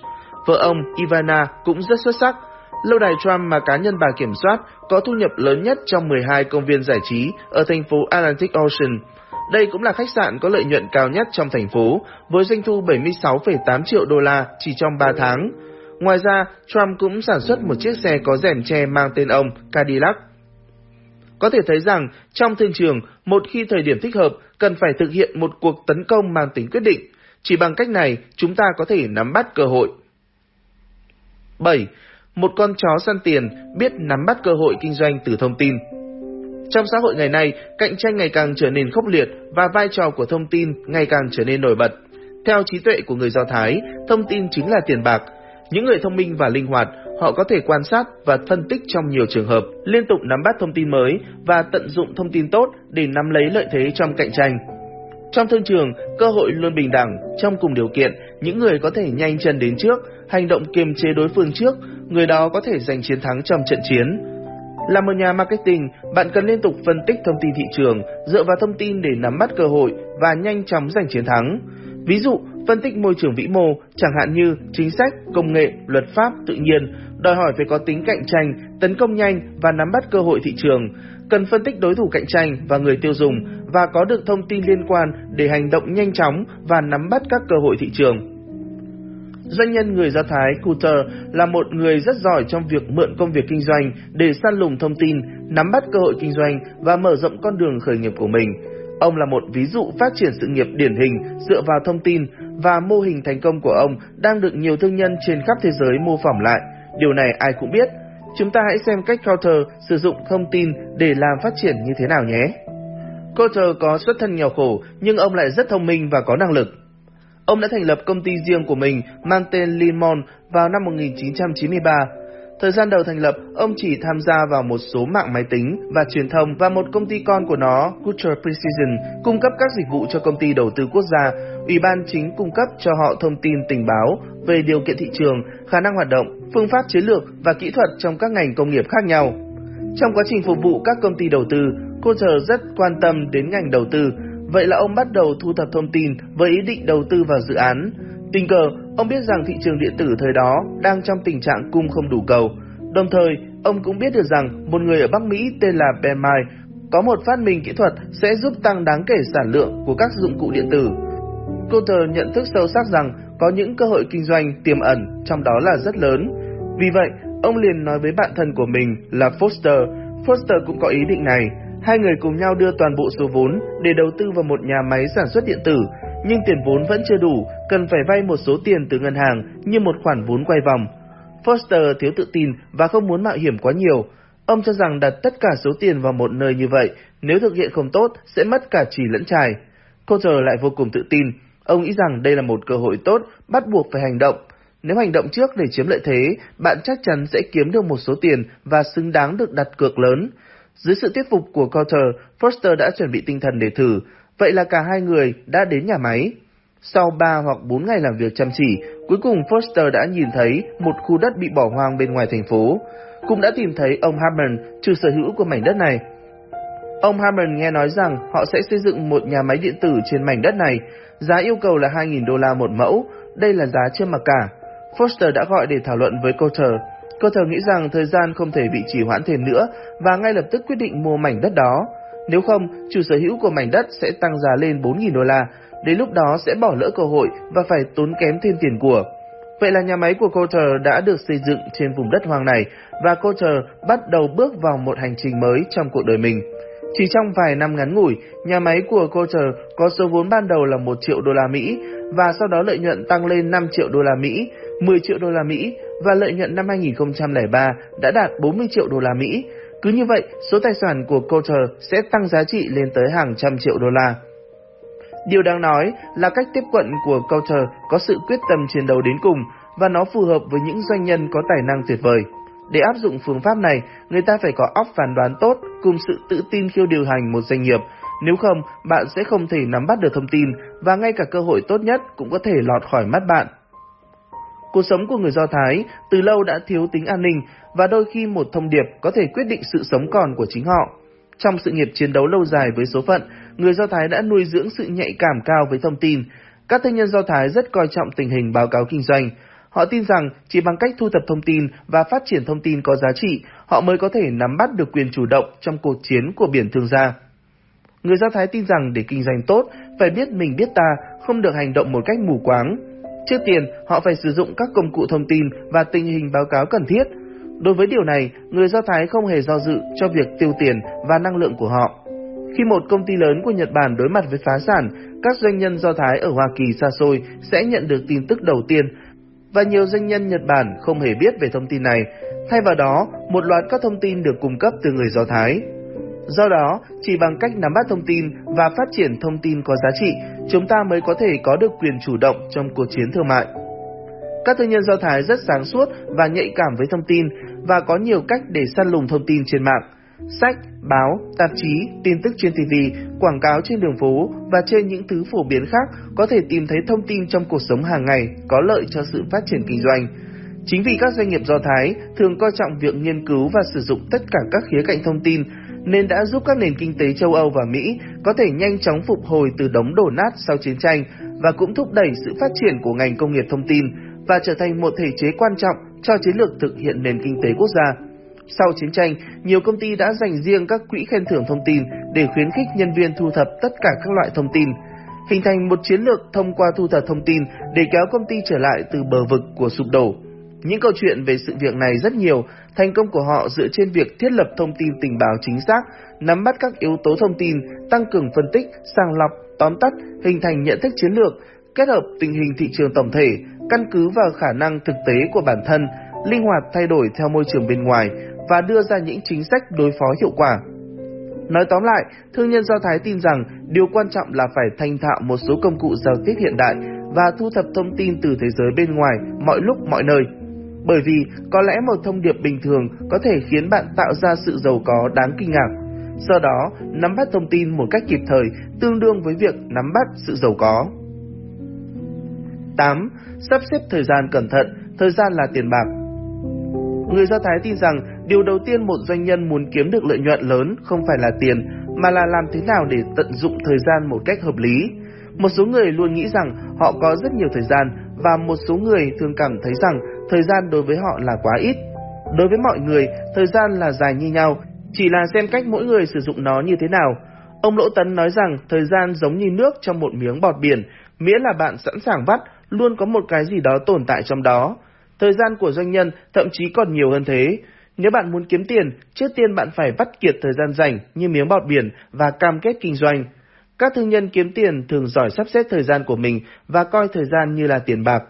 Vợ ông, Ivana, cũng rất xuất sắc. Lâu đài Trump mà cá nhân bà kiểm soát có thu nhập lớn nhất trong 12 công viên giải trí ở thành phố Atlantic Ocean. Đây cũng là khách sạn có lợi nhuận cao nhất trong thành phố, với doanh thu 76,8 triệu đô la chỉ trong 3 tháng. Ngoài ra, Trump cũng sản xuất một chiếc xe có rèm che mang tên ông Cadillac. Có thể thấy rằng, trong thương trường, một khi thời điểm thích hợp, cần phải thực hiện một cuộc tấn công mang tính quyết định. Chỉ bằng cách này, chúng ta có thể nắm bắt cơ hội. 7. Một con chó săn tiền biết nắm bắt cơ hội kinh doanh từ thông tin. Trong xã hội ngày nay, cạnh tranh ngày càng trở nên khốc liệt và vai trò của thông tin ngày càng trở nên nổi bật. Theo trí tuệ của người Do Thái, thông tin chính là tiền bạc. Những người thông minh và linh hoạt, họ có thể quan sát và phân tích trong nhiều trường hợp, liên tục nắm bắt thông tin mới và tận dụng thông tin tốt để nắm lấy lợi thế trong cạnh tranh. Trong thương trường, cơ hội luôn bình đẳng, trong cùng điều kiện, những người có thể nhanh chân đến trước, hành động kiềm chế đối phương trước, người đó có thể giành chiến thắng trong trận chiến. Là một nhà marketing, bạn cần liên tục phân tích thông tin thị trường, dựa vào thông tin để nắm bắt cơ hội và nhanh chóng giành chiến thắng. Ví dụ, phân tích môi trường vĩ mô, chẳng hạn như chính sách, công nghệ, luật pháp, tự nhiên, đòi hỏi phải có tính cạnh tranh, tấn công nhanh và nắm bắt cơ hội thị trường, cần phân tích đối thủ cạnh tranh và người tiêu dùng và có được thông tin liên quan để hành động nhanh chóng và nắm bắt các cơ hội thị trường. Doanh nhân người Do Thái Cooter là một người rất giỏi trong việc mượn công việc kinh doanh để săn lùng thông tin, nắm bắt cơ hội kinh doanh và mở rộng con đường khởi nghiệp của mình. Ông là một ví dụ phát triển sự nghiệp điển hình dựa vào thông tin và mô hình thành công của ông đang được nhiều thương nhân trên khắp thế giới mô phỏng lại. Điều này ai cũng biết. Chúng ta hãy xem cách Carter sử dụng thông tin để làm phát triển như thế nào nhé. Carter có xuất thân nghèo khổ, nhưng ông lại rất thông minh và có năng lực. Ông đã thành lập công ty riêng của mình mang tên Limon vào năm 1993. Thời gian đầu thành lập, ông chỉ tham gia vào một số mạng máy tính và truyền thông và một công ty con của nó, Culture Precision, cung cấp các dịch vụ cho công ty đầu tư quốc gia. Ủy ban chính cung cấp cho họ thông tin tình báo về điều kiện thị trường, khả năng hoạt động, phương pháp chiến lược và kỹ thuật trong các ngành công nghiệp khác nhau. Trong quá trình phục vụ các công ty đầu tư, Culture rất quan tâm đến ngành đầu tư, vậy là ông bắt đầu thu thập thông tin với ý định đầu tư vào dự án. Tình cờ, ông biết rằng thị trường điện tử thời đó đang trong tình trạng cung không đủ cầu. Đồng thời, ông cũng biết được rằng một người ở Bắc Mỹ tên là Ben Mai có một phát minh kỹ thuật sẽ giúp tăng đáng kể sản lượng của các dụng cụ điện tử. Coulter nhận thức sâu sắc rằng có những cơ hội kinh doanh tiềm ẩn, trong đó là rất lớn. Vì vậy, ông liền nói với bạn thân của mình là Foster. Foster cũng có ý định này. Hai người cùng nhau đưa toàn bộ số vốn để đầu tư vào một nhà máy sản xuất điện tử, nhưng tiền vốn vẫn chưa đủ, cần phải vay một số tiền từ ngân hàng như một khoản vốn quay vòng. Foster thiếu tự tin và không muốn mạo hiểm quá nhiều. Ông cho rằng đặt tất cả số tiền vào một nơi như vậy, nếu thực hiện không tốt, sẽ mất cả chỉ lẫn trài. Coulter lại vô cùng tự tin. Ông nghĩ rằng đây là một cơ hội tốt, bắt buộc phải hành động. Nếu hành động trước để chiếm lợi thế, bạn chắc chắn sẽ kiếm được một số tiền và xứng đáng được đặt cược lớn. Dưới sự thuyết phục của Coulter, Foster đã chuẩn bị tinh thần để thử. Vậy là cả hai người đã đến nhà máy. Sau 3 hoặc 4 ngày làm việc chăm chỉ, cuối cùng Foster đã nhìn thấy một khu đất bị bỏ hoang bên ngoài thành phố. Cũng đã tìm thấy ông Harmon, chủ sở hữu của mảnh đất này. Ông Harmon nghe nói rằng họ sẽ xây dựng một nhà máy điện tử trên mảnh đất này. Giá yêu cầu là 2.000 đô la một mẫu. Đây là giá chưa mặc cả. Foster đã gọi để thảo luận với Coulter. Coulter nghĩ rằng thời gian không thể bị trì hoãn thêm nữa và ngay lập tức quyết định mua mảnh đất đó. Nếu không, chủ sở hữu của mảnh đất sẽ tăng giá lên 4.000 đô la, đến lúc đó sẽ bỏ lỡ cơ hội và phải tốn kém thêm tiền của. Vậy là nhà máy của Coulter đã được xây dựng trên vùng đất hoang này và Coulter bắt đầu bước vào một hành trình mới trong cuộc đời mình. Chỉ trong vài năm ngắn ngủi, nhà máy của Coulter có số vốn ban đầu là 1 triệu đô la Mỹ và sau đó lợi nhuận tăng lên 5 triệu đô la Mỹ, 10 triệu đô la Mỹ và lợi nhuận năm 2003 đã đạt 40 triệu đô la Mỹ. Cứ như vậy, số tài sản của Coulter sẽ tăng giá trị lên tới hàng trăm triệu đô la. Điều đáng nói là cách tiếp cận của Coulter có sự quyết tâm chiến đấu đến cùng và nó phù hợp với những doanh nhân có tài năng tuyệt vời. Để áp dụng phương pháp này, người ta phải có óc phán đoán tốt cùng sự tự tin khi điều hành một doanh nghiệp. Nếu không, bạn sẽ không thể nắm bắt được thông tin và ngay cả cơ hội tốt nhất cũng có thể lọt khỏi mắt bạn. Cuộc sống của người Do Thái từ lâu đã thiếu tính an ninh và đôi khi một thông điệp có thể quyết định sự sống còn của chính họ. Trong sự nghiệp chiến đấu lâu dài với số phận, người Do Thái đã nuôi dưỡng sự nhạy cảm cao với thông tin. Các thương nhân Do Thái rất coi trọng tình hình báo cáo kinh doanh. Họ tin rằng chỉ bằng cách thu thập thông tin và phát triển thông tin có giá trị, họ mới có thể nắm bắt được quyền chủ động trong cuộc chiến của biển thương gia. Người Do Thái tin rằng để kinh doanh tốt, phải biết mình biết ta, không được hành động một cách mù quáng. Trước tiên, họ phải sử dụng các công cụ thông tin và tình hình báo cáo cần thiết. Đối với điều này, người Do Thái không hề do dự cho việc tiêu tiền và năng lượng của họ. Khi một công ty lớn của Nhật Bản đối mặt với phá sản, các doanh nhân Do Thái ở Hoa Kỳ xa xôi sẽ nhận được tin tức đầu tiên và nhiều doanh nhân Nhật Bản không hề biết về thông tin này. Thay vào đó, một loạt các thông tin được cung cấp từ người Do Thái. Do đó, chỉ bằng cách nắm bắt thông tin và phát triển thông tin có giá trị, chúng ta mới có thể có được quyền chủ động trong cuộc chiến thương mại. Các thương nhân Do Thái rất sáng suốt và nhạy cảm với thông tin và có nhiều cách để săn lùng thông tin trên mạng. Sách, báo, tạp chí, tin tức trên TV, quảng cáo trên đường phố và trên những thứ phổ biến khác có thể tìm thấy thông tin trong cuộc sống hàng ngày có lợi cho sự phát triển kinh doanh. Chính vì các doanh nghiệp Do Thái thường coi trọng việc nghiên cứu và sử dụng tất cả các khía cạnh thông tin nên đã giúp các nền kinh tế châu Âu và Mỹ có thể nhanh chóng phục hồi từ đống đổ nát sau chiến tranh và cũng thúc đẩy sự phát triển của ngành công nghiệp thông tin và trở thành một thể chế quan trọng cho chiến lược thực hiện nền kinh tế quốc gia. Sau chiến tranh, nhiều công ty đã dành riêng các quỹ khen thưởng thông tin để khuyến khích nhân viên thu thập tất cả các loại thông tin, hình thành một chiến lược thông qua thu thập thông tin để kéo công ty trở lại từ bờ vực của sụp đổ. Những câu chuyện về sự việc này rất nhiều, thành công của họ dựa trên việc thiết lập thông tin tình báo chính xác, nắm bắt các yếu tố thông tin, tăng cường phân tích, sàng lọc, tóm tắt, hình thành nhận thức chiến lược, kết hợp tình hình thị trường tổng thể, căn cứ vào khả năng thực tế của bản thân, linh hoạt thay đổi theo môi trường bên ngoài và đưa ra những chính sách đối phó hiệu quả. Nói tóm lại, thương nhân Do Thái tin rằng điều quan trọng là phải thành thạo một số công cụ giao tiếp hiện đại và thu thập thông tin từ thế giới bên ngoài mọi lúc mọi nơi. Bởi vì có lẽ một thông điệp bình thường có thể khiến bạn tạo ra sự giàu có đáng kinh ngạc. Do đó, nắm bắt thông tin một cách kịp thời tương đương với việc nắm bắt sự giàu có. 8. Sắp xếp thời gian cẩn thận, thời gian là tiền bạc. Người Do Thái tin rằng điều đầu tiên một doanh nhân muốn kiếm được lợi nhuận lớn không phải là tiền, mà là làm thế nào để tận dụng thời gian một cách hợp lý. Một số người luôn nghĩ rằng họ có rất nhiều thời gian và một số người thường cảm thấy rằng thời gian đối với họ là quá ít. Đối với mọi người, thời gian là dài như nhau, chỉ là xem cách mỗi người sử dụng nó như thế nào. Ông Lỗ Tấn nói rằng thời gian giống như nước trong một miếng bọt biển, miễn là bạn sẵn sàng vắt, luôn có một cái gì đó tồn tại trong đó. Thời gian của doanh nhân thậm chí còn nhiều hơn thế. Nếu bạn muốn kiếm tiền, trước tiên bạn phải bắt kiệt thời gian dành như miếng bọt biển và cam kết kinh doanh. Các thương nhân kiếm tiền thường giỏi sắp xếp thời gian của mình và coi thời gian như là tiền bạc.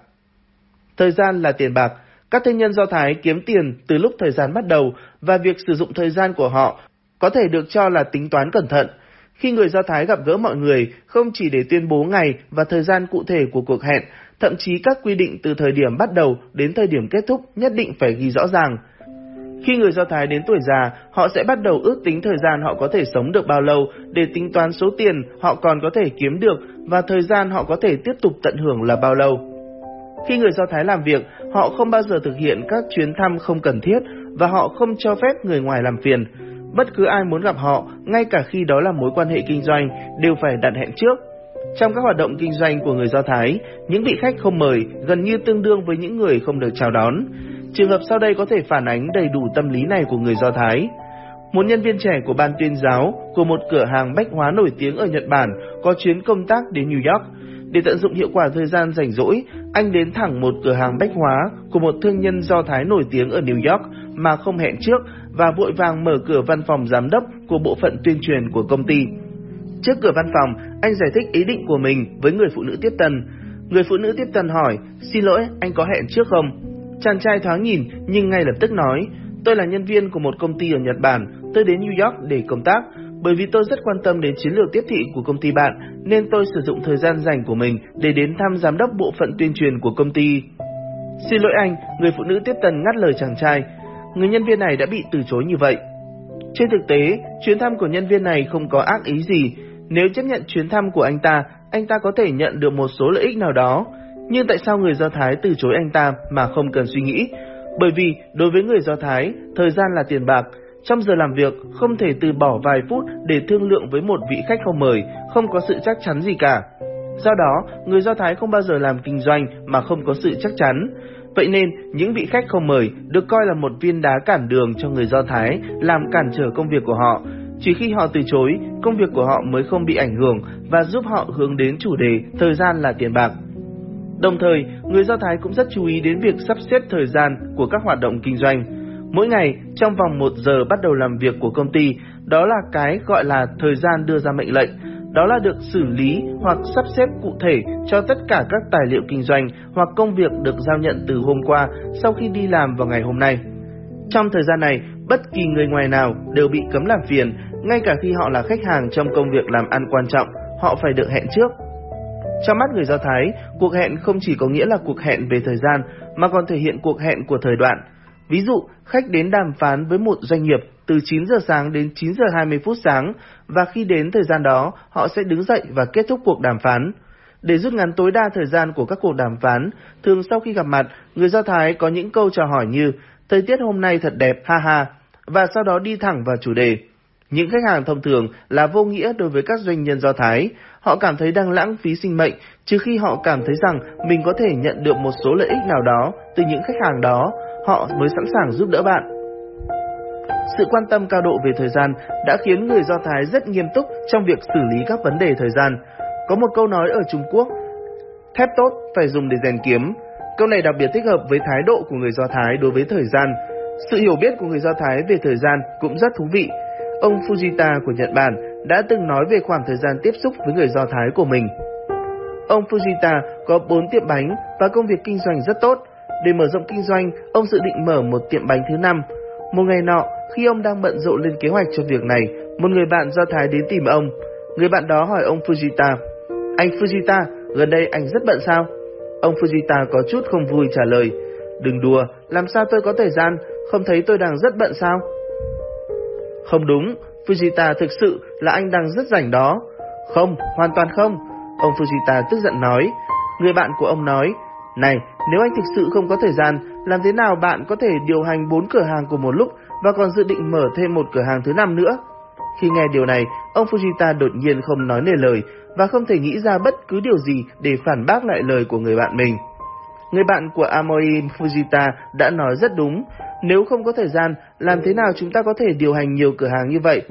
Thời gian là tiền bạc. Các thương nhân Do Thái kiếm tiền từ lúc thời gian bắt đầu và việc sử dụng thời gian của họ có thể được cho là tính toán cẩn thận. Khi người Do Thái gặp gỡ mọi người, không chỉ để tuyên bố ngày và thời gian cụ thể của cuộc hẹn, thậm chí các quy định từ thời điểm bắt đầu đến thời điểm kết thúc nhất định phải ghi rõ ràng. Khi người Do Thái đến tuổi già, họ sẽ bắt đầu ước tính thời gian họ có thể sống được bao lâu để tính toán số tiền họ còn có thể kiếm được và thời gian họ có thể tiếp tục tận hưởng là bao lâu. Khi người Do Thái làm việc, họ không bao giờ thực hiện các chuyến thăm không cần thiết và họ không cho phép người ngoài làm phiền. Bất cứ ai muốn gặp họ, ngay cả khi đó là mối quan hệ kinh doanh, đều phải đặt hẹn trước. Trong các hoạt động kinh doanh của người Do Thái, những vị khách không mời gần như tương đương với những người không được chào đón. Trường hợp sau đây có thể phản ánh đầy đủ tâm lý này của người Do Thái. Một nhân viên trẻ của ban tuyên giáo của một cửa hàng bách hóa nổi tiếng ở Nhật Bản có chuyến công tác đến New York. Để tận dụng hiệu quả thời gian rảnh rỗi, anh đến thẳng một cửa hàng bách hóa của một thương nhân Do Thái nổi tiếng ở New York mà không hẹn trước và vội vàng mở cửa văn phòng giám đốc của bộ phận tuyên truyền của công ty. Trước cửa văn phòng, anh giải thích ý định của mình với người phụ nữ tiếp tân. Người phụ nữ tiếp tân hỏi, xin lỗi, anh có hẹn trước không? Chàng trai thoáng nhìn nhưng ngay lập tức nói, tôi là nhân viên của một công ty ở Nhật Bản, tôi đến New York để công tác. Bởi vì tôi rất quan tâm đến chiến lược tiếp thị của công ty bạn, nên tôi sử dụng thời gian rảnh của mình để đến thăm giám đốc bộ phận tuyên truyền của công ty. Xin lỗi anh, người phụ nữ tiếp tần ngắt lời chàng trai. Người nhân viên này đã bị từ chối như vậy. Trên thực tế, chuyến thăm của nhân viên này không có ác ý gì. Nếu chấp nhận chuyến thăm của anh ta, anh ta có thể nhận được một số lợi ích nào đó. Nhưng tại sao người Do Thái từ chối anh ta mà không cần suy nghĩ? Bởi vì đối với người Do Thái, thời gian là tiền bạc, trong giờ làm việc, không thể từ bỏ vài phút để thương lượng với một vị khách không mời, không có sự chắc chắn gì cả. Do đó, người Do Thái không bao giờ làm kinh doanh mà không có sự chắc chắn. Vậy nên, những vị khách không mời được coi là một viên đá cản đường cho người Do Thái làm cản trở công việc của họ. Chỉ khi họ từ chối, công việc của họ mới không bị ảnh hưởng và giúp họ hướng đến chủ đề thời gian là tiền bạc. Đồng thời, người Do Thái cũng rất chú ý đến việc sắp xếp thời gian của các hoạt động kinh doanh. Mỗi ngày, trong vòng một giờ bắt đầu làm việc của công ty, đó là cái gọi là thời gian đưa ra mệnh lệnh. Đó là được xử lý hoặc sắp xếp cụ thể cho tất cả các tài liệu kinh doanh hoặc công việc được giao nhận từ hôm qua sau khi đi làm vào ngày hôm nay. Trong thời gian này, bất kỳ người ngoài nào đều bị cấm làm phiền, ngay cả khi họ là khách hàng trong công việc làm ăn quan trọng, họ phải được hẹn trước. Trong mắt người Do Thái, cuộc hẹn không chỉ có nghĩa là cuộc hẹn về thời gian, mà còn thể hiện cuộc hẹn của thời đoạn. Ví dụ, khách đến đàm phán với một doanh nghiệp từ 9 giờ sáng đến 9 giờ 20 phút sáng, và khi đến thời gian đó, họ sẽ đứng dậy và kết thúc cuộc đàm phán. Để rút ngắn tối đa thời gian của các cuộc đàm phán, thường sau khi gặp mặt, người Do Thái có những câu chào hỏi như thời tiết hôm nay thật đẹp, ha ha, và sau đó đi thẳng vào chủ đề. Những khách hàng thông thường là vô nghĩa đối với các doanh nhân Do Thái. Họ cảm thấy đang lãng phí sinh mệnh, trừ khi họ cảm thấy rằng mình có thể nhận được một số lợi ích nào đó từ những khách hàng đó, họ mới sẵn sàng giúp đỡ bạn. Sự quan tâm cao độ về thời gian đã khiến người Do Thái rất nghiêm túc trong việc xử lý các vấn đề thời gian. Có một câu nói ở Trung Quốc, thép tốt phải dùng để rèn kiếm. Câu này đặc biệt thích hợp với thái độ của người Do Thái đối với thời gian. Sự hiểu biết của người Do Thái về thời gian cũng rất thú vị. Ông Fujita của Nhật Bản đã từng nói về khoảng thời gian tiếp xúc với người Do Thái của mình. Ông Fujita có 4 tiệm bánh và công việc kinh doanh rất tốt. Để mở rộng kinh doanh, ông dự định mở một tiệm bánh thứ năm. Một ngày nọ, khi ông đang bận rộn lên kế hoạch cho việc này, một người bạn Do Thái đến tìm ông. Người bạn đó hỏi ông Fujita, Anh Fujita, gần đây anh rất bận sao? Ông Fujita có chút không vui trả lời, Đừng đùa, làm sao tôi có thời gian, không thấy tôi đang rất bận sao? Không đúng, Fujita thực sự là anh đang rất rảnh đó. Không, hoàn toàn không. Ông Fujita tức giận nói. Người bạn của ông nói, này, nếu anh thực sự không có thời gian, làm thế nào bạn có thể điều hành bốn cửa hàng cùng một lúc và còn dự định mở thêm một cửa hàng thứ năm nữa? Khi nghe điều này, ông Fujita đột nhiên không nói nề lời và không thể nghĩ ra bất cứ điều gì để phản bác lại lời của người bạn mình. Người bạn của Amoi Fujita đã nói rất đúng, nếu không có thời gian, làm thế nào chúng ta có thể điều hành nhiều cửa hàng như vậy?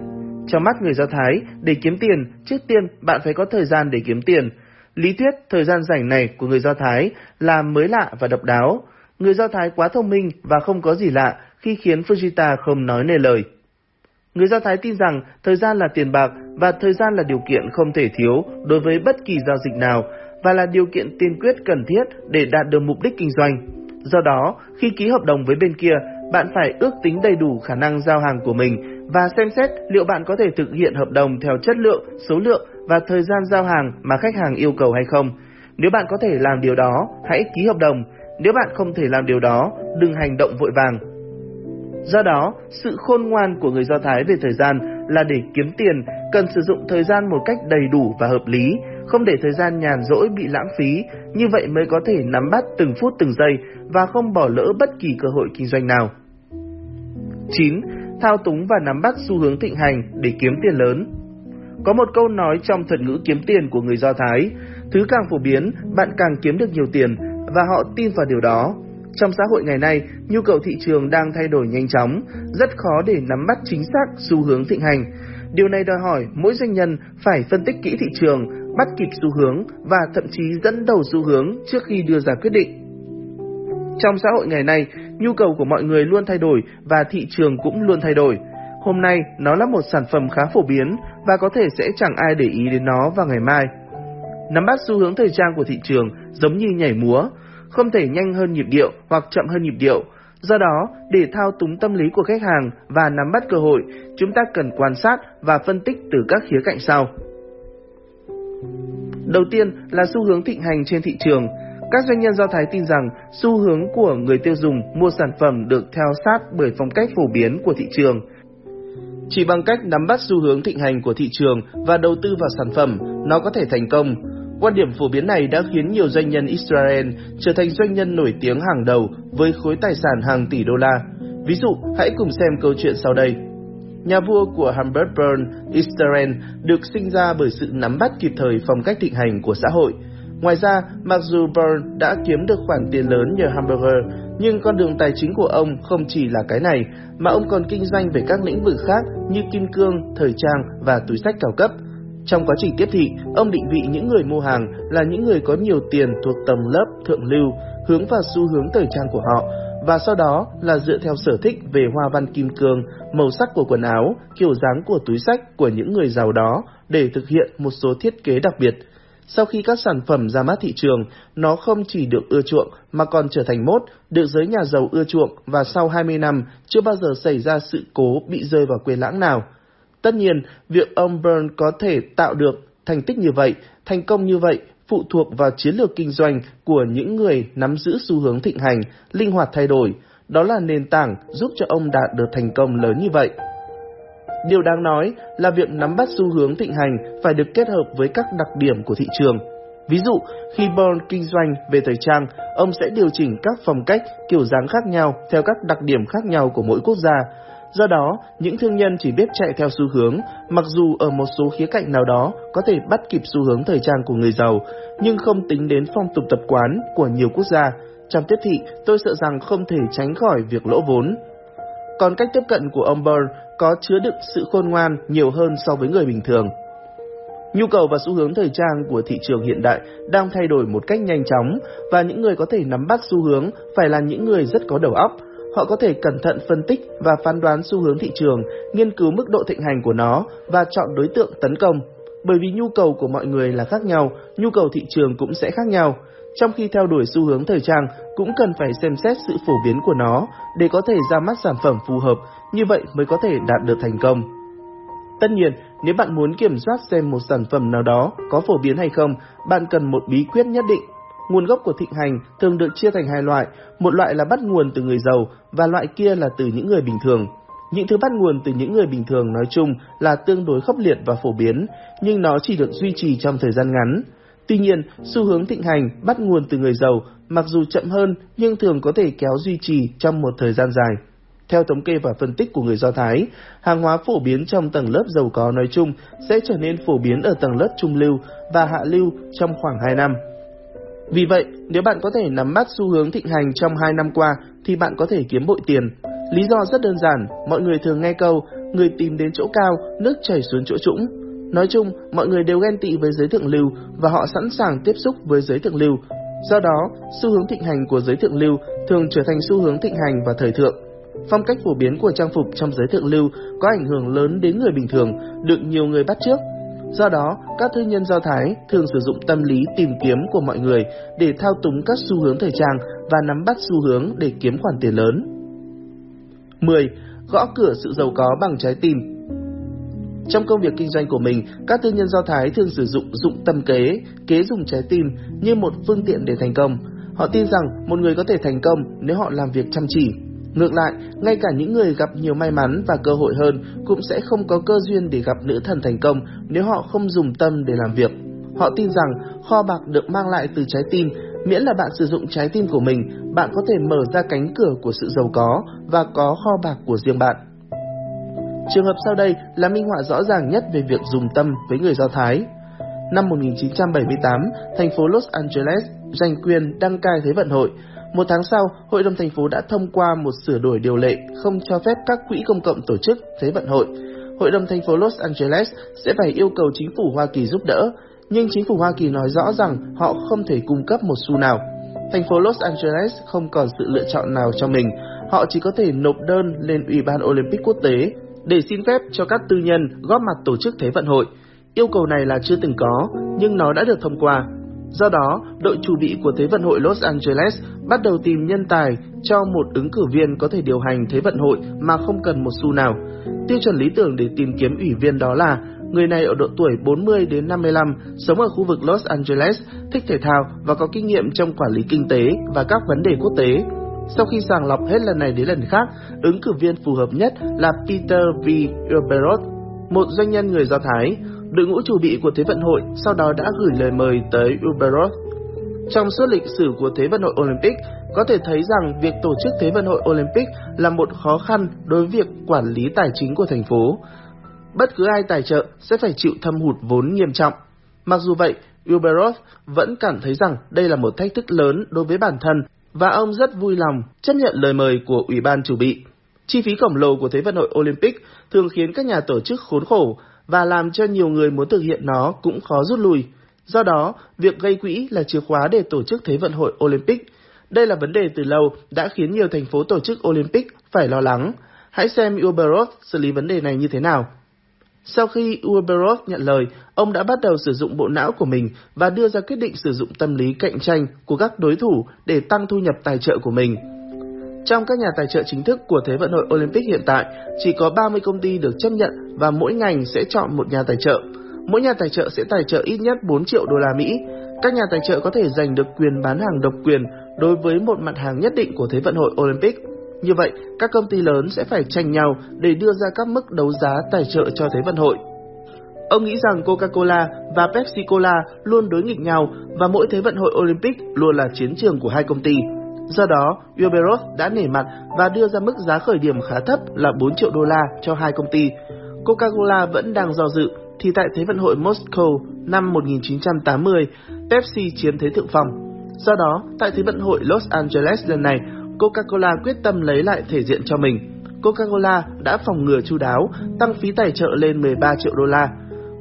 Trong mắt người Do Thái, để kiếm tiền, trước tiên bạn phải có thời gian để kiếm tiền. Lý thuyết thời gian rảnh này của người Do Thái là mới lạ và độc đáo. Người Do Thái quá thông minh và không có gì lạ khi khiến Fujita không nói nề lời. Người Do Thái tin rằng thời gian là tiền bạc và thời gian là điều kiện không thể thiếu đối với bất kỳ giao dịch nào và là điều kiện tiên quyết cần thiết để đạt được mục đích kinh doanh. Do đó, khi ký hợp đồng với bên kia, bạn phải ước tính đầy đủ khả năng giao hàng của mình và xem xét liệu bạn có thể thực hiện hợp đồng theo chất lượng, số lượng và thời gian giao hàng mà khách hàng yêu cầu hay không. Nếu bạn có thể làm điều đó, hãy ký hợp đồng. Nếu bạn không thể làm điều đó, đừng hành động vội vàng. Do đó, sự khôn ngoan của người Do Thái về thời gian là để kiếm tiền, cần sử dụng thời gian một cách đầy đủ và hợp lý, không để thời gian nhàn rỗi bị lãng phí, như vậy mới có thể nắm bắt từng phút từng giây và không bỏ lỡ bất kỳ cơ hội kinh doanh nào. 9. Thao túng và nắm bắt xu hướng thịnh hành để kiếm tiền lớn. Có một câu nói trong thuật ngữ kiếm tiền của người Do Thái, thứ càng phổ biến, bạn càng kiếm được nhiều tiền và họ tin vào điều đó. Trong xã hội ngày nay, nhu cầu thị trường đang thay đổi nhanh chóng, rất khó để nắm bắt chính xác xu hướng thịnh hành. Điều này đòi hỏi mỗi doanh nhân phải phân tích kỹ thị trường, bắt kịp xu hướng và thậm chí dẫn đầu xu hướng trước khi đưa ra quyết định. Trong xã hội ngày nay, nhu cầu của mọi người luôn thay đổi và thị trường cũng luôn thay đổi. Hôm nay, nó là một sản phẩm khá phổ biến và có thể sẽ chẳng ai để ý đến nó vào ngày mai. Nắm bắt xu hướng thời trang của thị trường giống như nhảy múa, không thể nhanh hơn nhịp điệu hoặc chậm hơn nhịp điệu. Do đó, để thao túng tâm lý của khách hàng và nắm bắt cơ hội, chúng ta cần quan sát và phân tích từ các khía cạnh sau. Đầu tiên là xu hướng thịnh hành trên thị trường. Các doanh nhân Do Thái tin rằng xu hướng của người tiêu dùng mua sản phẩm được theo sát bởi phong cách phổ biến của thị trường. Chỉ bằng cách nắm bắt xu hướng thịnh hành của thị trường và đầu tư vào sản phẩm, nó có thể thành công. Quan điểm phổ biến này đã khiến nhiều doanh nhân Israel trở thành doanh nhân nổi tiếng hàng đầu với khối tài sản hàng tỷ đô la. Ví dụ, hãy cùng xem câu chuyện sau đây. Nhà vua của Hamburg Israel, được sinh ra bởi sự nắm bắt kịp thời phong cách thịnh hành của xã hội. Ngoài ra, mặc dù burn đã kiếm được khoản tiền lớn nhờ hamburger, nhưng con đường tài chính của ông không chỉ là cái này, mà ông còn kinh doanh về các lĩnh vực khác như kim cương, thời trang và túi sách cao cấp. Trong quá trình tiếp thị, ông định vị những người mua hàng là những người có nhiều tiền thuộc tầng lớp thượng lưu, hướng vào xu hướng thời trang của họ, và sau đó là dựa theo sở thích về hoa văn kim cương, màu sắc của quần áo, kiểu dáng của túi sách của những người giàu đó để thực hiện một số thiết kế đặc biệt. Sau khi các sản phẩm ra mắt thị trường, nó không chỉ được ưa chuộng mà còn trở thành mốt, được giới nhà giàu ưa chuộng và sau 20 năm chưa bao giờ xảy ra sự cố bị rơi vào quên lãng nào. Tất nhiên, việc ông Burn có thể tạo được thành tích như vậy, thành công như vậy phụ thuộc vào chiến lược kinh doanh của những người nắm giữ xu hướng thịnh hành, linh hoạt thay đổi. Đó là nền tảng giúp cho ông đạt được thành công lớn như vậy. Điều đáng nói là việc nắm bắt xu hướng thịnh hành phải được kết hợp với các đặc điểm của thị trường. Ví dụ, khi Born kinh doanh về thời trang, ông sẽ điều chỉnh các phong cách, kiểu dáng khác nhau theo các đặc điểm khác nhau của mỗi quốc gia. Do đó, những thương nhân chỉ biết chạy theo xu hướng, mặc dù ở một số khía cạnh nào đó có thể bắt kịp xu hướng thời trang của người giàu, nhưng không tính đến phong tục tập quán của nhiều quốc gia. Trong tiếp thị, tôi sợ rằng không thể tránh khỏi việc lỗ vốn. Còn cách tiếp cận của ông Burr có chứa đựng sự khôn ngoan nhiều hơn so với người bình thường. Nhu cầu và xu hướng thời trang của thị trường hiện đại đang thay đổi một cách nhanh chóng và những người có thể nắm bắt xu hướng phải là những người rất có đầu óc. Họ có thể cẩn thận phân tích và phán đoán xu hướng thị trường, nghiên cứu mức độ thịnh hành của nó và chọn đối tượng tấn công. Bởi vì nhu cầu của mọi người là khác nhau, nhu cầu thị trường cũng sẽ khác nhau. Trong khi theo đuổi xu hướng thời trang, cũng cần phải xem xét sự phổ biến của nó để có thể ra mắt sản phẩm phù hợp, như vậy mới có thể đạt được thành công. Tất nhiên, nếu bạn muốn kiểm soát xem một sản phẩm nào đó có phổ biến hay không, bạn cần một bí quyết nhất định. Nguồn gốc của thịnh hành thường được chia thành hai loại, một loại là bắt nguồn từ người giàu và loại kia là từ những người bình thường. Những thứ bắt nguồn từ những người bình thường nói chung là tương đối khốc liệt và phổ biến, nhưng nó chỉ được duy trì trong thời gian ngắn. Tuy nhiên, xu hướng thịnh hành bắt nguồn từ người giàu, mặc dù chậm hơn nhưng thường có thể kéo duy trì trong một thời gian dài. Theo thống kê và phân tích của người Do Thái, hàng hóa phổ biến trong tầng lớp giàu có nói chung sẽ trở nên phổ biến ở tầng lớp trung lưu và hạ lưu trong khoảng 2 năm. Vì vậy, nếu bạn có thể nắm bắt xu hướng thịnh hành trong 2 năm qua thì bạn có thể kiếm bội tiền. Lý do rất đơn giản, mọi người thường nghe câu người tìm đến chỗ cao, nước chảy xuống chỗ trũng. Nói chung, mọi người đều ghen tị với giới thượng lưu và họ sẵn sàng tiếp xúc với giới thượng lưu. Do đó, xu hướng thịnh hành của giới thượng lưu thường trở thành xu hướng thịnh hành và thời thượng. Phong cách phổ biến của trang phục trong giới thượng lưu có ảnh hưởng lớn đến người bình thường, được nhiều người bắt trước. Do đó, các thương nhân Do Thái thường sử dụng tâm lý tìm kiếm của mọi người để thao túng các xu hướng thời trang và nắm bắt xu hướng để kiếm khoản tiền lớn. 10. Gõ cửa sự giàu có bằng trái tim trong công việc kinh doanh của mình, các tư nhân Do Thái thường sử dụng dụng tâm kế, kế dùng trái tim như một phương tiện để thành công. Họ tin rằng một người có thể thành công nếu họ làm việc chăm chỉ. Ngược lại, ngay cả những người gặp nhiều may mắn và cơ hội hơn cũng sẽ không có cơ duyên để gặp nữ thần thành công nếu họ không dùng tâm để làm việc. Họ tin rằng kho bạc được mang lại từ trái tim Miễn là bạn sử dụng trái tim của mình, bạn có thể mở ra cánh cửa của sự giàu có và có kho bạc của riêng bạn. Trường hợp sau đây là minh họa rõ ràng nhất về việc dùng tâm với người Do Thái. Năm 1978, thành phố Los Angeles giành quyền đăng cai Thế vận hội. Một tháng sau, Hội đồng thành phố đã thông qua một sửa đổi điều lệ không cho phép các quỹ công cộng tổ chức Thế vận hội. Hội đồng thành phố Los Angeles sẽ phải yêu cầu chính phủ Hoa Kỳ giúp đỡ, nhưng chính phủ Hoa Kỳ nói rõ rằng họ không thể cung cấp một xu nào. Thành phố Los Angeles không còn sự lựa chọn nào cho mình, họ chỉ có thể nộp đơn lên Ủy ban Olympic quốc tế để xin phép cho các tư nhân góp mặt tổ chức Thế vận hội. Yêu cầu này là chưa từng có, nhưng nó đã được thông qua. Do đó, đội chủ bị của Thế vận hội Los Angeles bắt đầu tìm nhân tài cho một ứng cử viên có thể điều hành Thế vận hội mà không cần một xu nào. Tiêu chuẩn lý tưởng để tìm kiếm ủy viên đó là Người này ở độ tuổi 40 đến 55, sống ở khu vực Los Angeles, thích thể thao và có kinh nghiệm trong quản lý kinh tế và các vấn đề quốc tế. Sau khi sàng lọc hết lần này đến lần khác, ứng cử viên phù hợp nhất là Peter V. Uberot, một doanh nhân người Do Thái. Đội ngũ chủ bị của Thế vận hội sau đó đã gửi lời mời tới Uberot. Trong suốt lịch sử của Thế vận hội Olympic, có thể thấy rằng việc tổ chức Thế vận hội Olympic là một khó khăn đối với việc quản lý tài chính của thành phố bất cứ ai tài trợ sẽ phải chịu thâm hụt vốn nghiêm trọng. Mặc dù vậy, Uberov vẫn cảm thấy rằng đây là một thách thức lớn đối với bản thân và ông rất vui lòng chấp nhận lời mời của Ủy ban chủ bị. Chi phí khổng lồ của Thế vận hội Olympic thường khiến các nhà tổ chức khốn khổ và làm cho nhiều người muốn thực hiện nó cũng khó rút lui. Do đó, việc gây quỹ là chìa khóa để tổ chức Thế vận hội Olympic. Đây là vấn đề từ lâu đã khiến nhiều thành phố tổ chức Olympic phải lo lắng. Hãy xem Uberov xử lý vấn đề này như thế nào. Sau khi Uberov nhận lời, ông đã bắt đầu sử dụng bộ não của mình và đưa ra quyết định sử dụng tâm lý cạnh tranh của các đối thủ để tăng thu nhập tài trợ của mình. Trong các nhà tài trợ chính thức của Thế vận hội Olympic hiện tại, chỉ có 30 công ty được chấp nhận và mỗi ngành sẽ chọn một nhà tài trợ. Mỗi nhà tài trợ sẽ tài trợ ít nhất 4 triệu đô la Mỹ. Các nhà tài trợ có thể giành được quyền bán hàng độc quyền đối với một mặt hàng nhất định của Thế vận hội Olympic. Như vậy, các công ty lớn sẽ phải tranh nhau để đưa ra các mức đấu giá tài trợ cho Thế vận hội. Ông nghĩ rằng Coca-Cola và Pepsi-Cola luôn đối nghịch nhau và mỗi Thế vận hội Olympic luôn là chiến trường của hai công ty. Do đó, Uberos đã nể mặt và đưa ra mức giá khởi điểm khá thấp là 4 triệu đô la cho hai công ty. Coca-Cola vẫn đang do dự, thì tại Thế vận hội Moscow năm 1980, Pepsi chiếm thế thượng phong. Do đó, tại Thế vận hội Los Angeles lần này, Coca-Cola quyết tâm lấy lại thể diện cho mình. Coca-Cola đã phòng ngừa chu đáo, tăng phí tài trợ lên 13 triệu đô la.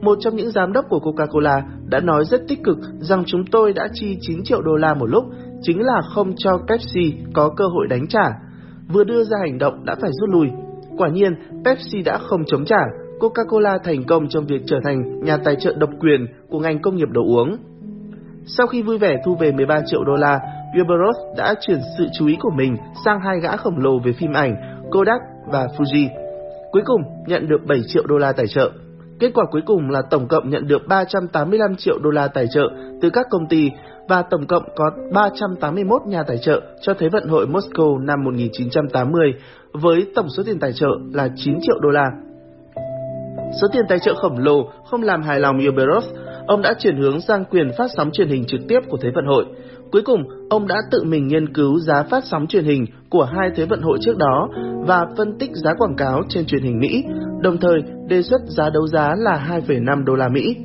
Một trong những giám đốc của Coca-Cola đã nói rất tích cực rằng chúng tôi đã chi 9 triệu đô la một lúc, chính là không cho Pepsi có cơ hội đánh trả. Vừa đưa ra hành động đã phải rút lui. Quả nhiên, Pepsi đã không chống trả, Coca-Cola thành công trong việc trở thành nhà tài trợ độc quyền của ngành công nghiệp đồ uống. Sau khi vui vẻ thu về 13 triệu đô la, Uberov đã chuyển sự chú ý của mình sang hai gã khổng lồ về phim ảnh Kodak và Fuji. Cuối cùng nhận được 7 triệu đô la tài trợ. Kết quả cuối cùng là tổng cộng nhận được 385 triệu đô la tài trợ từ các công ty và tổng cộng có 381 nhà tài trợ cho Thế vận hội Moscow năm 1980 với tổng số tiền tài trợ là 9 triệu đô la. Số tiền tài trợ khổng lồ không làm hài lòng Uberov, ông đã chuyển hướng sang quyền phát sóng truyền hình trực tiếp của Thế vận hội. Cuối cùng, ông đã tự mình nghiên cứu giá phát sóng truyền hình của hai Thế vận hội trước đó và phân tích giá quảng cáo trên truyền hình Mỹ, đồng thời đề xuất giá đấu giá là 2,5 đô la Mỹ.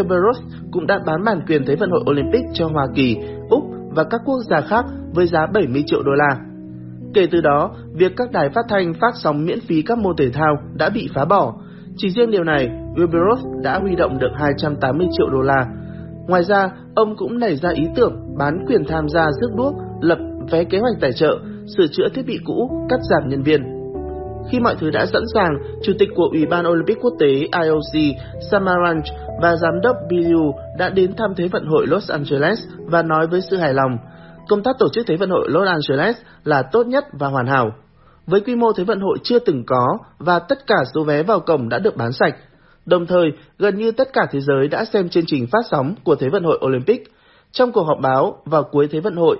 Uberov cũng đã bán bản quyền Thế vận hội Olympic cho Hoa Kỳ, Úc và các quốc gia khác với giá 70 triệu đô la. Kể từ đó, việc các đài phát thanh phát sóng miễn phí các môn thể thao đã bị phá bỏ. Chỉ riêng điều này, Uberov đã huy động được 280 triệu đô la. Ngoài ra, ông cũng nảy ra ý tưởng bán quyền tham gia rước đuốc, lập vé kế hoạch tài trợ, sửa chữa thiết bị cũ, cắt giảm nhân viên. Khi mọi thứ đã sẵn sàng, Chủ tịch của Ủy ban Olympic Quốc tế IOC Samaranch và Giám đốc Biliu đã đến thăm Thế vận hội Los Angeles và nói với sự hài lòng. Công tác tổ chức Thế vận hội Los Angeles là tốt nhất và hoàn hảo. Với quy mô Thế vận hội chưa từng có và tất cả số vé vào cổng đã được bán sạch. Đồng thời, gần như tất cả thế giới đã xem chương trình phát sóng của Thế vận hội Olympic. Trong cuộc họp báo vào cuối Thế vận hội,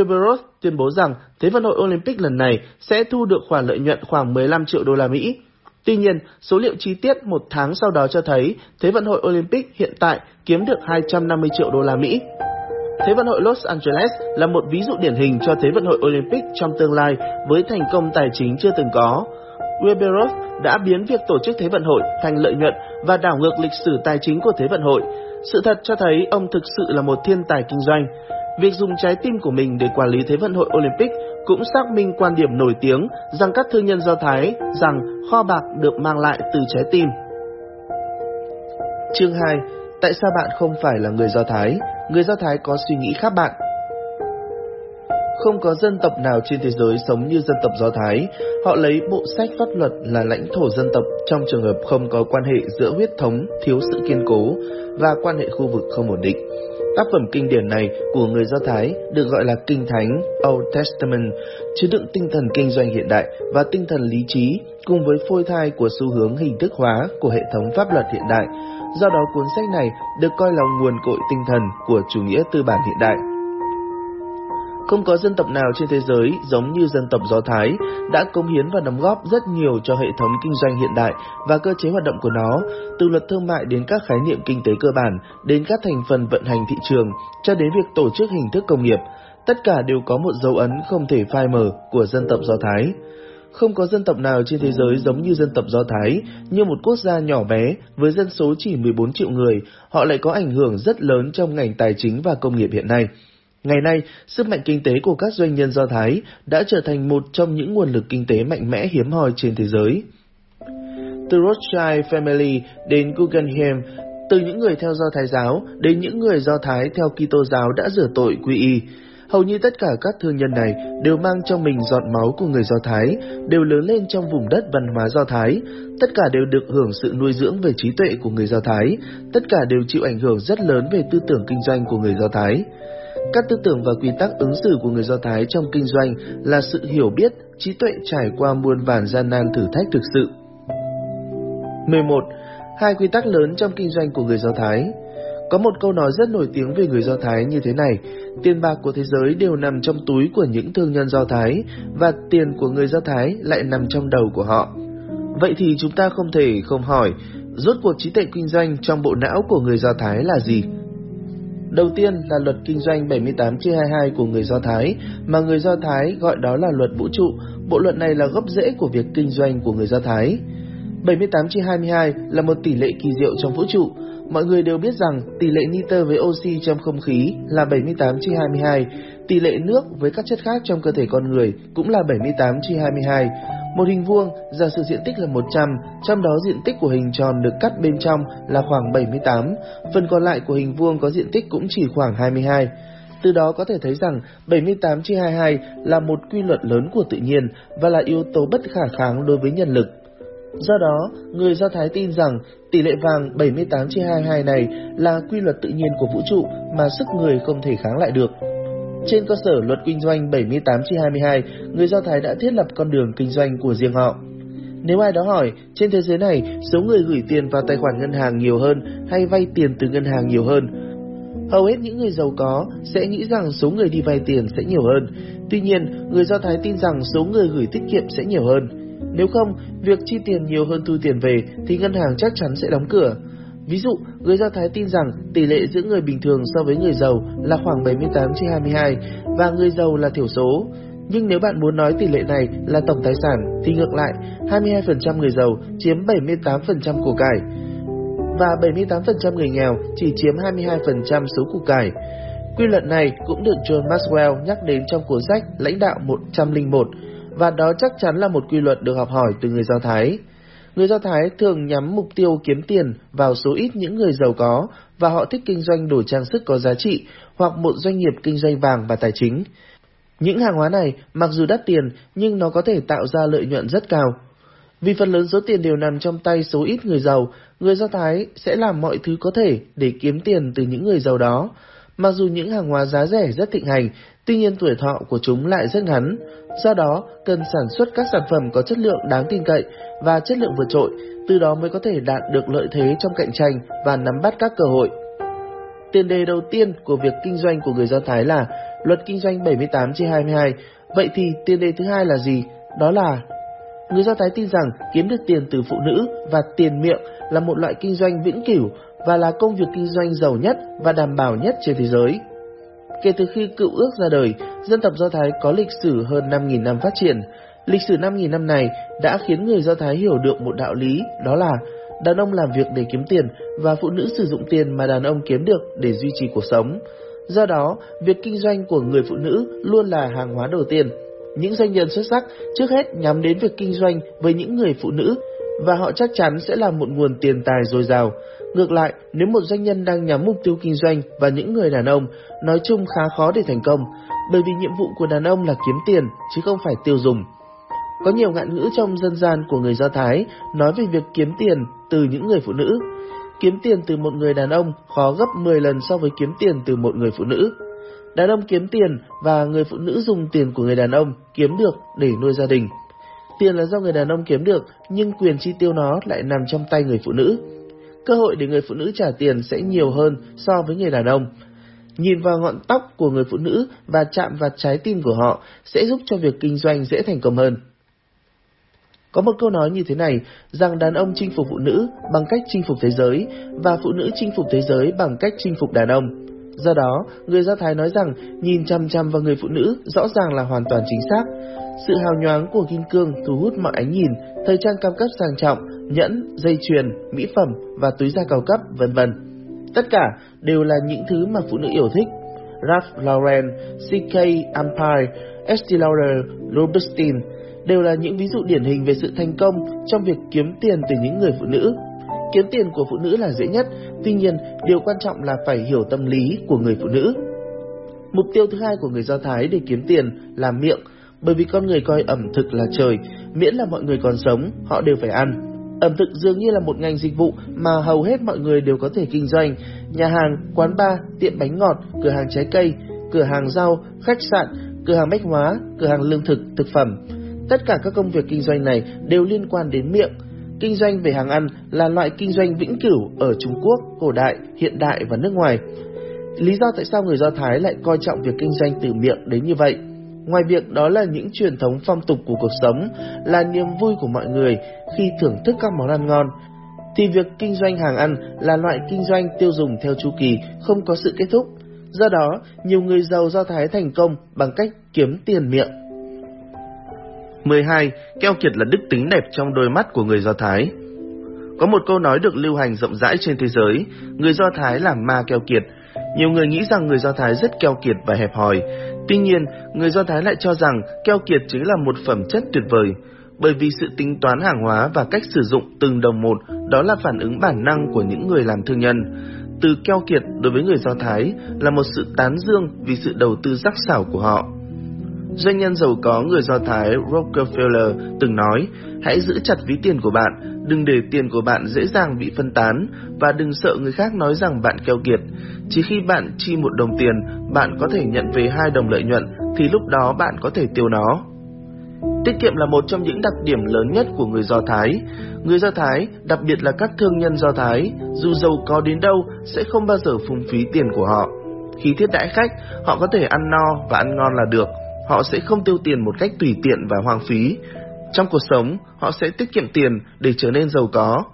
Uberov tuyên bố rằng Thế vận hội Olympic lần này sẽ thu được khoản lợi nhuận khoảng 15 triệu đô la Mỹ. Tuy nhiên, số liệu chi tiết một tháng sau đó cho thấy Thế vận hội Olympic hiện tại kiếm được 250 triệu đô la Mỹ. Thế vận hội Los Angeles là một ví dụ điển hình cho Thế vận hội Olympic trong tương lai với thành công tài chính chưa từng có. Weberov đã biến việc tổ chức Thế vận hội thành lợi nhuận và đảo ngược lịch sử tài chính của Thế vận hội. Sự thật cho thấy ông thực sự là một thiên tài kinh doanh. Việc dùng trái tim của mình để quản lý Thế vận hội Olympic cũng xác minh quan điểm nổi tiếng rằng các thương nhân Do Thái rằng kho bạc được mang lại từ trái tim. Chương 2. Tại sao bạn không phải là người Do Thái? Người Do Thái có suy nghĩ khác bạn. Không có dân tộc nào trên thế giới sống như dân tộc Do Thái. Họ lấy bộ sách pháp luật là lãnh thổ dân tộc trong trường hợp không có quan hệ giữa huyết thống thiếu sự kiên cố và quan hệ khu vực không ổn định. Tác phẩm kinh điển này của người Do Thái được gọi là Kinh Thánh Old Testament, chứa đựng tinh thần kinh doanh hiện đại và tinh thần lý trí cùng với phôi thai của xu hướng hình thức hóa của hệ thống pháp luật hiện đại. Do đó cuốn sách này được coi là nguồn cội tinh thần của chủ nghĩa tư bản hiện đại. Không có dân tộc nào trên thế giới giống như dân tộc Do Thái đã cống hiến và đóng góp rất nhiều cho hệ thống kinh doanh hiện đại và cơ chế hoạt động của nó, từ luật thương mại đến các khái niệm kinh tế cơ bản, đến các thành phần vận hành thị trường, cho đến việc tổ chức hình thức công nghiệp. Tất cả đều có một dấu ấn không thể phai mờ của dân tộc Do Thái. Không có dân tộc nào trên thế giới giống như dân tộc Do Thái, như một quốc gia nhỏ bé với dân số chỉ 14 triệu người, họ lại có ảnh hưởng rất lớn trong ngành tài chính và công nghiệp hiện nay. Ngày nay, sức mạnh kinh tế của các doanh nhân Do Thái đã trở thành một trong những nguồn lực kinh tế mạnh mẽ hiếm hoi trên thế giới. Từ Rothschild Family đến Guggenheim, từ những người theo Do Thái giáo đến những người Do Thái theo Kitô giáo đã rửa tội quy y. Hầu như tất cả các thương nhân này đều mang trong mình giọt máu của người Do Thái, đều lớn lên trong vùng đất văn hóa Do Thái, tất cả đều được hưởng sự nuôi dưỡng về trí tuệ của người Do Thái, tất cả đều chịu ảnh hưởng rất lớn về tư tưởng kinh doanh của người Do Thái. Các tư tưởng và quy tắc ứng xử của người Do Thái trong kinh doanh là sự hiểu biết, trí tuệ trải qua muôn vàn gian nan thử thách thực sự. 11. Hai quy tắc lớn trong kinh doanh của người Do Thái có một câu nói rất nổi tiếng về người Do Thái như thế này, tiền bạc của thế giới đều nằm trong túi của những thương nhân Do Thái và tiền của người Do Thái lại nằm trong đầu của họ. Vậy thì chúng ta không thể không hỏi, rốt cuộc trí tuệ kinh doanh trong bộ não của người Do Thái là gì? Đầu tiên là luật kinh doanh 78 chia 22 của người Do Thái, mà người Do Thái gọi đó là luật vũ trụ. Bộ luật này là gốc rễ của việc kinh doanh của người Do Thái. 78 chia 22 là một tỷ lệ kỳ diệu trong vũ trụ. Mọi người đều biết rằng tỷ lệ nitơ với oxy trong không khí là 78 chia 22, tỷ lệ nước với các chất khác trong cơ thể con người cũng là 78 chia 22. Một hình vuông, giả sử diện tích là 100, trong đó diện tích của hình tròn được cắt bên trong là khoảng 78, phần còn lại của hình vuông có diện tích cũng chỉ khoảng 22. Từ đó có thể thấy rằng 78 chia 22 là một quy luật lớn của tự nhiên và là yếu tố bất khả kháng đối với nhân lực. Do đó, người Do Thái tin rằng tỷ lệ vàng 78 chia 22 này là quy luật tự nhiên của vũ trụ mà sức người không thể kháng lại được. Trên cơ sở luật kinh doanh 78/22 người Do Thái đã thiết lập con đường kinh doanh của riêng họ. Nếu ai đó hỏi, trên thế giới này, số người gửi tiền vào tài khoản ngân hàng nhiều hơn hay vay tiền từ ngân hàng nhiều hơn? Hầu hết những người giàu có sẽ nghĩ rằng số người đi vay tiền sẽ nhiều hơn. Tuy nhiên, người Do Thái tin rằng số người gửi tiết kiệm sẽ nhiều hơn. Nếu không, việc chi tiền nhiều hơn thu tiền về thì ngân hàng chắc chắn sẽ đóng cửa. Ví dụ, người Do Thái tin rằng tỷ lệ giữa người bình thường so với người giàu là khoảng 78 trên 22 và người giàu là thiểu số. Nhưng nếu bạn muốn nói tỷ lệ này là tổng tài sản thì ngược lại, 22% người giàu chiếm 78% của cải và 78% người nghèo chỉ chiếm 22% số của cải. Quy luật này cũng được John Maxwell nhắc đến trong cuốn sách Lãnh đạo 101 và đó chắc chắn là một quy luật được học hỏi từ người Do Thái. Người Do Thái thường nhắm mục tiêu kiếm tiền vào số ít những người giàu có và họ thích kinh doanh đồ trang sức có giá trị hoặc một doanh nghiệp kinh doanh vàng và tài chính. Những hàng hóa này mặc dù đắt tiền nhưng nó có thể tạo ra lợi nhuận rất cao. Vì phần lớn số tiền đều nằm trong tay số ít người giàu, người Do Thái sẽ làm mọi thứ có thể để kiếm tiền từ những người giàu đó. Mặc dù những hàng hóa giá rẻ rất thịnh hành, tuy nhiên tuổi thọ của chúng lại rất ngắn. Do đó, cần sản xuất các sản phẩm có chất lượng đáng tin cậy và chất lượng vượt trội, từ đó mới có thể đạt được lợi thế trong cạnh tranh và nắm bắt các cơ hội. Tiền đề đầu tiên của việc kinh doanh của người Do Thái là luật kinh doanh 78 trên 22. Vậy thì tiền đề thứ hai là gì? Đó là Người Do Thái tin rằng kiếm được tiền từ phụ nữ và tiền miệng là một loại kinh doanh vĩnh cửu và là công việc kinh doanh giàu nhất và đảm bảo nhất trên thế giới. Kể từ khi cựu ước ra đời, dân tộc Do Thái có lịch sử hơn 5.000 năm phát triển. Lịch sử 5.000 năm này đã khiến người Do Thái hiểu được một đạo lý, đó là đàn ông làm việc để kiếm tiền và phụ nữ sử dụng tiền mà đàn ông kiếm được để duy trì cuộc sống. Do đó, việc kinh doanh của người phụ nữ luôn là hàng hóa đầu tiên. Những doanh nhân xuất sắc trước hết nhắm đến việc kinh doanh với những người phụ nữ và họ chắc chắn sẽ là một nguồn tiền tài dồi dào. Ngược lại, nếu một doanh nhân đang nhắm mục tiêu kinh doanh và những người đàn ông, nói chung khá khó để thành công, bởi vì nhiệm vụ của đàn ông là kiếm tiền chứ không phải tiêu dùng. Có nhiều ngạn ngữ trong dân gian của người Do Thái nói về việc kiếm tiền từ những người phụ nữ. Kiếm tiền từ một người đàn ông khó gấp 10 lần so với kiếm tiền từ một người phụ nữ. Đàn ông kiếm tiền và người phụ nữ dùng tiền của người đàn ông kiếm được để nuôi gia đình. Tiền là do người đàn ông kiếm được, nhưng quyền chi tiêu nó lại nằm trong tay người phụ nữ. Cơ hội để người phụ nữ trả tiền sẽ nhiều hơn so với người đàn ông. Nhìn vào ngọn tóc của người phụ nữ và chạm vào trái tim của họ sẽ giúp cho việc kinh doanh dễ thành công hơn. Có một câu nói như thế này, rằng đàn ông chinh phục phụ nữ bằng cách chinh phục thế giới và phụ nữ chinh phục thế giới bằng cách chinh phục đàn ông. Do đó, người Do Thái nói rằng nhìn chăm chăm vào người phụ nữ rõ ràng là hoàn toàn chính xác. Sự hào nhoáng của kim cương thu hút mọi ánh nhìn, thời trang cao cấp sang trọng, nhẫn, dây chuyền, mỹ phẩm và túi da cao cấp, vân vân. Tất cả đều là những thứ mà phụ nữ yêu thích. Ralph Lauren, CK Empire, Estee Lauder, Robertstein đều là những ví dụ điển hình về sự thành công trong việc kiếm tiền từ những người phụ nữ. Kiếm tiền của phụ nữ là dễ nhất, tuy nhiên điều quan trọng là phải hiểu tâm lý của người phụ nữ. Mục tiêu thứ hai của người Do Thái để kiếm tiền là miệng, bởi vì con người coi ẩm thực là trời, miễn là mọi người còn sống, họ đều phải ăn. Ẩm thực dường như là một ngành dịch vụ mà hầu hết mọi người đều có thể kinh doanh. Nhà hàng, quán bar, tiệm bánh ngọt, cửa hàng trái cây, cửa hàng rau, khách sạn, cửa hàng bách hóa, cửa hàng lương thực, thực phẩm. Tất cả các công việc kinh doanh này đều liên quan đến miệng. Kinh doanh về hàng ăn là loại kinh doanh vĩnh cửu ở Trung Quốc, cổ đại, hiện đại và nước ngoài. Lý do tại sao người Do Thái lại coi trọng việc kinh doanh từ miệng đến như vậy? Ngoài việc đó là những truyền thống phong tục của cuộc sống, là niềm vui của mọi người khi thưởng thức các món ăn ngon, thì việc kinh doanh hàng ăn là loại kinh doanh tiêu dùng theo chu kỳ, không có sự kết thúc. Do đó, nhiều người giàu Do Thái thành công bằng cách kiếm tiền miệng. 12. Keo kiệt là đức tính đẹp trong đôi mắt của người Do Thái. Có một câu nói được lưu hành rộng rãi trên thế giới, người Do Thái là ma keo kiệt. Nhiều người nghĩ rằng người Do Thái rất keo kiệt và hẹp hòi. Tuy nhiên, người Do Thái lại cho rằng keo kiệt chính là một phẩm chất tuyệt vời, bởi vì sự tính toán hàng hóa và cách sử dụng từng đồng một đó là phản ứng bản năng của những người làm thương nhân. Từ keo kiệt đối với người Do Thái là một sự tán dương vì sự đầu tư rắc xảo của họ. Doanh nhân giàu có người Do Thái Rockefeller từng nói, hãy giữ chặt ví tiền của bạn, đừng để tiền của bạn dễ dàng bị phân tán và đừng sợ người khác nói rằng bạn keo kiệt. Chỉ khi bạn chi một đồng tiền, bạn có thể nhận về hai đồng lợi nhuận thì lúc đó bạn có thể tiêu nó. Tiết kiệm là một trong những đặc điểm lớn nhất của người Do Thái. Người Do Thái, đặc biệt là các thương nhân Do Thái, dù giàu có đến đâu sẽ không bao giờ phung phí tiền của họ. Khi thiết đãi khách, họ có thể ăn no và ăn ngon là được. Họ sẽ không tiêu tiền một cách tùy tiện và hoang phí. Trong cuộc sống, họ sẽ tiết kiệm tiền để trở nên giàu có.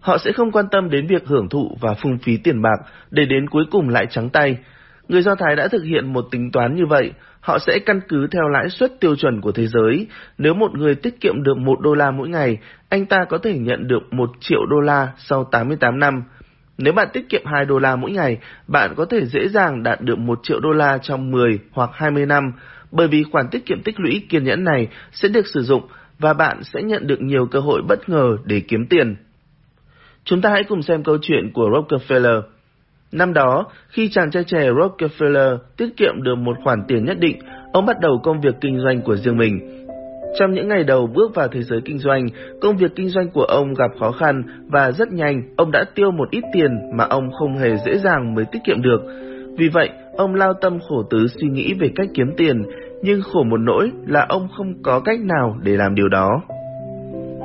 Họ sẽ không quan tâm đến việc hưởng thụ và phung phí tiền bạc để đến cuối cùng lại trắng tay. Người Do Thái đã thực hiện một tính toán như vậy, họ sẽ căn cứ theo lãi suất tiêu chuẩn của thế giới. Nếu một người tiết kiệm được 1 đô la mỗi ngày, anh ta có thể nhận được 1 triệu đô la sau 88 năm. Nếu bạn tiết kiệm 2 đô la mỗi ngày, bạn có thể dễ dàng đạt được 1 triệu đô la trong 10 hoặc 20 năm, bởi vì khoản tiết kiệm tích lũy kiên nhẫn này sẽ được sử dụng và bạn sẽ nhận được nhiều cơ hội bất ngờ để kiếm tiền. Chúng ta hãy cùng xem câu chuyện của Rockefeller. Năm đó, khi chàng trai trẻ Rockefeller tiết kiệm được một khoản tiền nhất định, ông bắt đầu công việc kinh doanh của riêng mình. Trong những ngày đầu bước vào thế giới kinh doanh, công việc kinh doanh của ông gặp khó khăn và rất nhanh ông đã tiêu một ít tiền mà ông không hề dễ dàng mới tiết kiệm được. Vì vậy, ông lao tâm khổ tứ suy nghĩ về cách kiếm tiền, nhưng khổ một nỗi là ông không có cách nào để làm điều đó.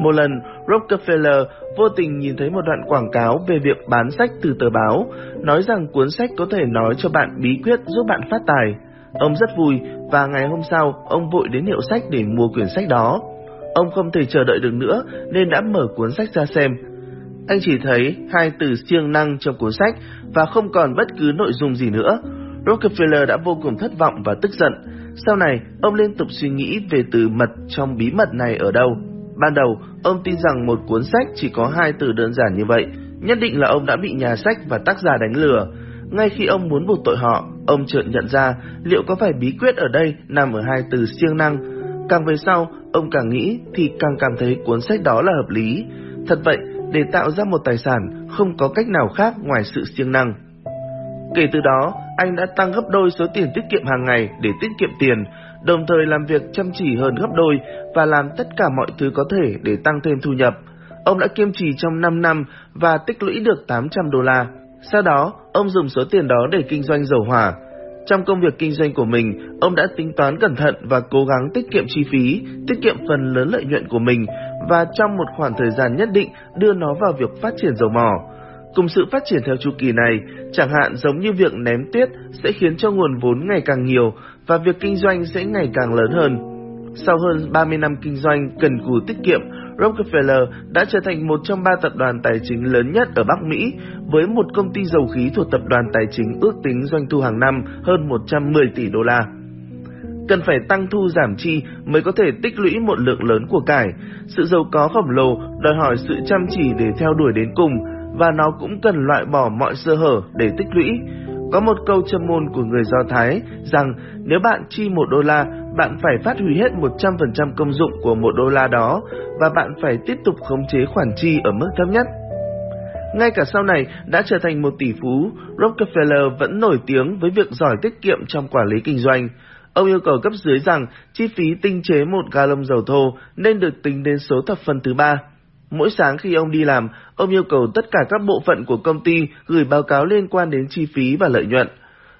Một lần, Rockefeller vô tình nhìn thấy một đoạn quảng cáo về việc bán sách từ tờ báo, nói rằng cuốn sách có thể nói cho bạn bí quyết giúp bạn phát tài. Ông rất vui và ngày hôm sau ông vội đến hiệu sách để mua quyển sách đó. Ông không thể chờ đợi được nữa nên đã mở cuốn sách ra xem. Anh chỉ thấy hai từ siêng năng trong cuốn sách và không còn bất cứ nội dung gì nữa. Rockefeller đã vô cùng thất vọng và tức giận. Sau này, ông liên tục suy nghĩ về từ mật trong bí mật này ở đâu. Ban đầu, ông tin rằng một cuốn sách chỉ có hai từ đơn giản như vậy, nhất định là ông đã bị nhà sách và tác giả đánh lừa. Ngay khi ông muốn buộc tội họ, ông chợt nhận ra liệu có phải bí quyết ở đây nằm ở hai từ siêng năng. Càng về sau, ông càng nghĩ thì càng cảm thấy cuốn sách đó là hợp lý. Thật vậy, để tạo ra một tài sản không có cách nào khác ngoài sự siêng năng. Kể từ đó, anh đã tăng gấp đôi số tiền tiết kiệm hàng ngày để tiết kiệm tiền, đồng thời làm việc chăm chỉ hơn gấp đôi và làm tất cả mọi thứ có thể để tăng thêm thu nhập. Ông đã kiêm trì trong 5 năm và tích lũy được 800 đô la. Sau đó, ông dùng số tiền đó để kinh doanh dầu hỏa. Trong công việc kinh doanh của mình, ông đã tính toán cẩn thận và cố gắng tiết kiệm chi phí, tiết kiệm phần lớn lợi nhuận của mình và trong một khoảng thời gian nhất định đưa nó vào việc phát triển dầu mỏ. Cùng sự phát triển theo chu kỳ này, chẳng hạn giống như việc ném tuyết sẽ khiến cho nguồn vốn ngày càng nhiều và việc kinh doanh sẽ ngày càng lớn hơn. Sau hơn 30 năm kinh doanh cần cù tiết kiệm, Rockefeller đã trở thành một trong ba tập đoàn tài chính lớn nhất ở Bắc Mỹ, với một công ty dầu khí thuộc tập đoàn tài chính ước tính doanh thu hàng năm hơn 110 tỷ đô la. Cần phải tăng thu giảm chi mới có thể tích lũy một lượng lớn của cải. Sự giàu có khổng lồ đòi hỏi sự chăm chỉ để theo đuổi đến cùng, và nó cũng cần loại bỏ mọi sơ hở để tích lũy. Có một câu châm môn của người Do Thái rằng nếu bạn chi một đô la, bạn phải phát huy hết 100% công dụng của một đô la đó và bạn phải tiếp tục khống chế khoản chi ở mức thấp nhất. Ngay cả sau này đã trở thành một tỷ phú, Rockefeller vẫn nổi tiếng với việc giỏi tiết kiệm trong quản lý kinh doanh. Ông yêu cầu cấp dưới rằng chi phí tinh chế một gallon dầu thô nên được tính đến số thập phân thứ ba. Mỗi sáng khi ông đi làm, ông yêu cầu tất cả các bộ phận của công ty gửi báo cáo liên quan đến chi phí và lợi nhuận.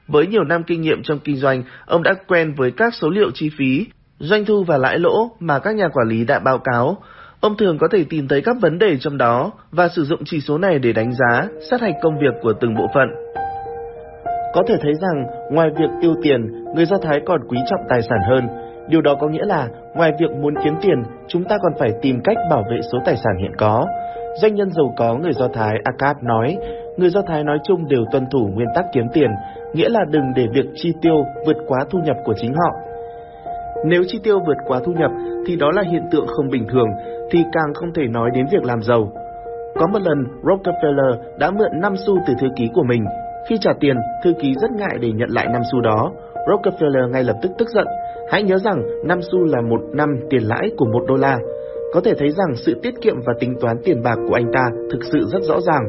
Với nhiều năm kinh nghiệm trong kinh doanh, ông đã quen với các số liệu chi phí, doanh thu và lãi lỗ mà các nhà quản lý đã báo cáo. Ông thường có thể tìm thấy các vấn đề trong đó và sử dụng chỉ số này để đánh giá, sát hạch công việc của từng bộ phận. Có thể thấy rằng, ngoài việc tiêu tiền, người Do Thái còn quý trọng tài sản hơn. Điều đó có nghĩa là, ngoài việc muốn kiếm tiền, chúng ta còn phải tìm cách bảo vệ số tài sản hiện có. Doanh nhân giàu có người Do Thái Akad nói, người Do Thái nói chung đều tuân thủ nguyên tắc kiếm tiền, nghĩa là đừng để việc chi tiêu vượt quá thu nhập của chính họ. Nếu chi tiêu vượt quá thu nhập thì đó là hiện tượng không bình thường, thì càng không thể nói đến việc làm giàu. Có một lần, Rockefeller đã mượn 5 xu từ thư ký của mình. Khi trả tiền, thư ký rất ngại để nhận lại 5 xu đó. Rockefeller ngay lập tức tức giận. Hãy nhớ rằng 5 xu là một năm tiền lãi của một đô la. Có thể thấy rằng sự tiết kiệm và tính toán tiền bạc của anh ta thực sự rất rõ ràng.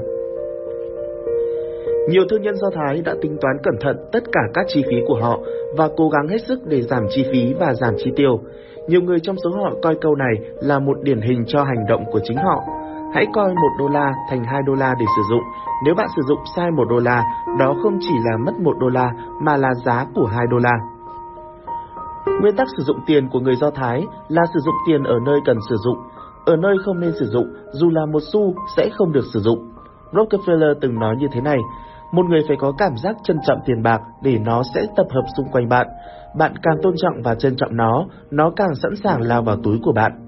Nhiều thương nhân Do Thái đã tính toán cẩn thận tất cả các chi phí của họ và cố gắng hết sức để giảm chi phí và giảm chi tiêu. Nhiều người trong số họ coi câu này là một điển hình cho hành động của chính họ. Hãy coi 1 đô la thành 2 đô la để sử dụng. Nếu bạn sử dụng sai 1 đô la, đó không chỉ là mất 1 đô la mà là giá của 2 đô la. Nguyên tắc sử dụng tiền của người Do Thái là sử dụng tiền ở nơi cần sử dụng. Ở nơi không nên sử dụng, dù là một xu sẽ không được sử dụng. Rockefeller từng nói như thế này, một người phải có cảm giác trân trọng tiền bạc để nó sẽ tập hợp xung quanh bạn. Bạn càng tôn trọng và trân trọng nó, nó càng sẵn sàng lao vào túi của bạn.